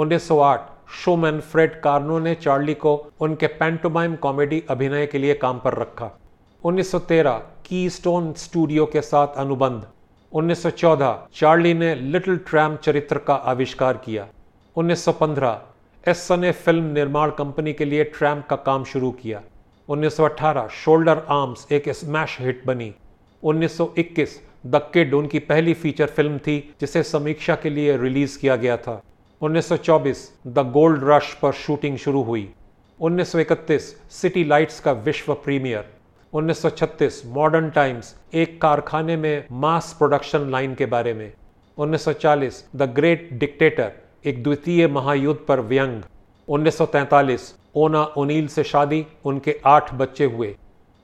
1908 शोमैन फ्रेड कार्नो ने चार्ली को उनके पैंटोमाइम कॉमेडी अभिनय के लिए काम पर रखा। 1913 की स्टोन स्टूडियो के साथ अनुबंध। 1914 चार्ली ने लिटिल ट्रैम चरित्र का आविष्कार किया। 1915 एस ने फ़िल्म निर्माण कंपनी के लिए ट्रैम का काम शुरू किया। 1918 शोल्डर आर्म्स एक स्मैश हिट बनी। 1921 द किड उनकी पहली फीचर फ़िल्म थी, जिसे समीक्षा के लिए रिलीज़ किया गया था। 1924 द गोल्ड रश पर शूटिंग शुरू हुई। 1931 सिटी लाइट्स का विश्व प्रीमियर। 1936 मॉडर्न टाइम्स, एक कारखाने में मास प्रोडक्शन लाइन के बारे में। 1940 द ग्रेट डिक्टेटर, एक द्वितीय महायुद्ध पर व्यंग। 1943 ओना ओनील से शादी, उनके आठ बच्चे हुए।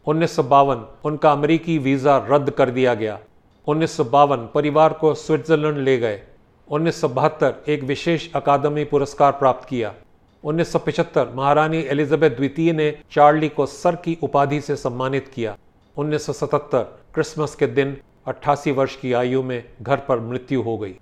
उन्नीस सौ बावन, उनका अमेरिकी वीज़ा रद्द कर दिया गया। उन्नीस सौ बावन, परिवार को स्विट्जरलैंड ले गए। उन्नीस एक विशेष अकादमी पुरस्कार प्राप्त किया। 1975 महारानी एलिजाबेथ द्वितीय ने चार्ली को सर की उपाधि से सम्मानित किया। 1977 क्रिसमस के दिन 88 वर्ष की आयु में घर पर मृत्यु हो गई।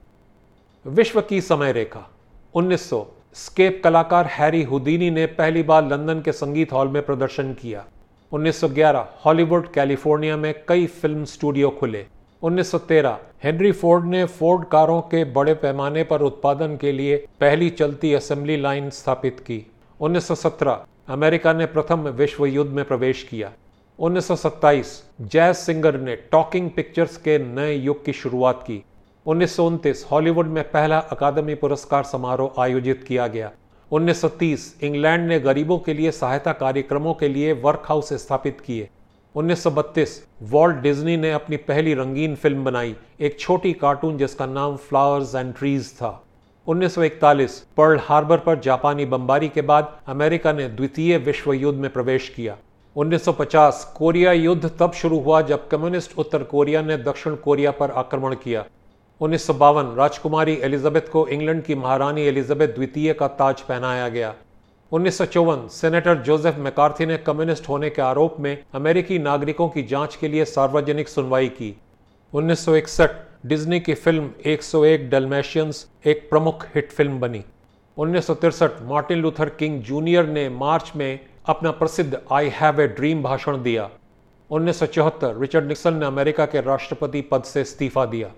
विश्व की समय रेखा 1900 स्केप कलाकार हैरी हुदीनी ने पहली बार लंदन के संगीत हॉल में प्रदर्शन किया। 1911 हॉलीवुड, कैलिफ़ोर्निया में कई फ़िल्म स्टूडियो खुले। 1913 हेनरी फोर्ड ने फोर्ड कारों के बड़े पैमाने पर उत्पादन के लिए पहली चलती असेंबली लाइन स्थापित की। 1917 अमेरिका ने प्रथम विश्व युद्ध में प्रवेश किया। 1927 जैज सिंगर ने टॉकिंग पिक्चर्स के नए युग की शुरुआत की। उन्नीस सौ उनतीस, हॉलीवुड में पहला अकादमी पुरस्कार समारोह आयोजित किया गया। 1930 इंग्लैंड ने गरीबों के लिए सहायता कार्यक्रमों के लिए वर्क हाउस स्थापित किए। 1932 वॉल्ट डिज्नी ने अपनी पहली रंगीन फ़िल्म बनाई, एक छोटी कार्टून जिसका नाम फ्लावर्स एंड ट्रीज था। 1941 पर्ल हार्बर पर जापानी बमबारी के बाद अमेरिका ने द्वितीय विश्व युद्ध में प्रवेश किया। 1950 कोरिया युद्ध तब शुरू हुआ जब कम्युनिस्ट उत्तर कोरिया ने दक्षिण कोरिया पर आक्रमण किया। उन्नीस सौ बावन, राजकुमारी एलिजाबेथ को इंग्लैंड की महारानी एलिजाबेथ द्वितीय का ताज पहनाया गया। उन्नीस सौ चौवन सेनेटर जोसेफ मैकार्थी ने कम्युनिस्ट होने के आरोप में अमेरिकी नागरिकों की जाँच के लिए सार्वजनिक सुनवाई की। 1961 डिज्नी की फ़िल्म 101 डलमेशियंस एक प्रमुख हिट फ़िल्म बनी। उन्नीस मार्टिन लूथर किंग जूनियर ने मार्च में अपना प्रसिद्ध आई हैव ए ड्रीम भाषण दिया। उन्नीस सौ चौहत्तर रिचर्ड निक्सन ने अमेरिका के राष्ट्रपति पद से इस्तीफा दिया।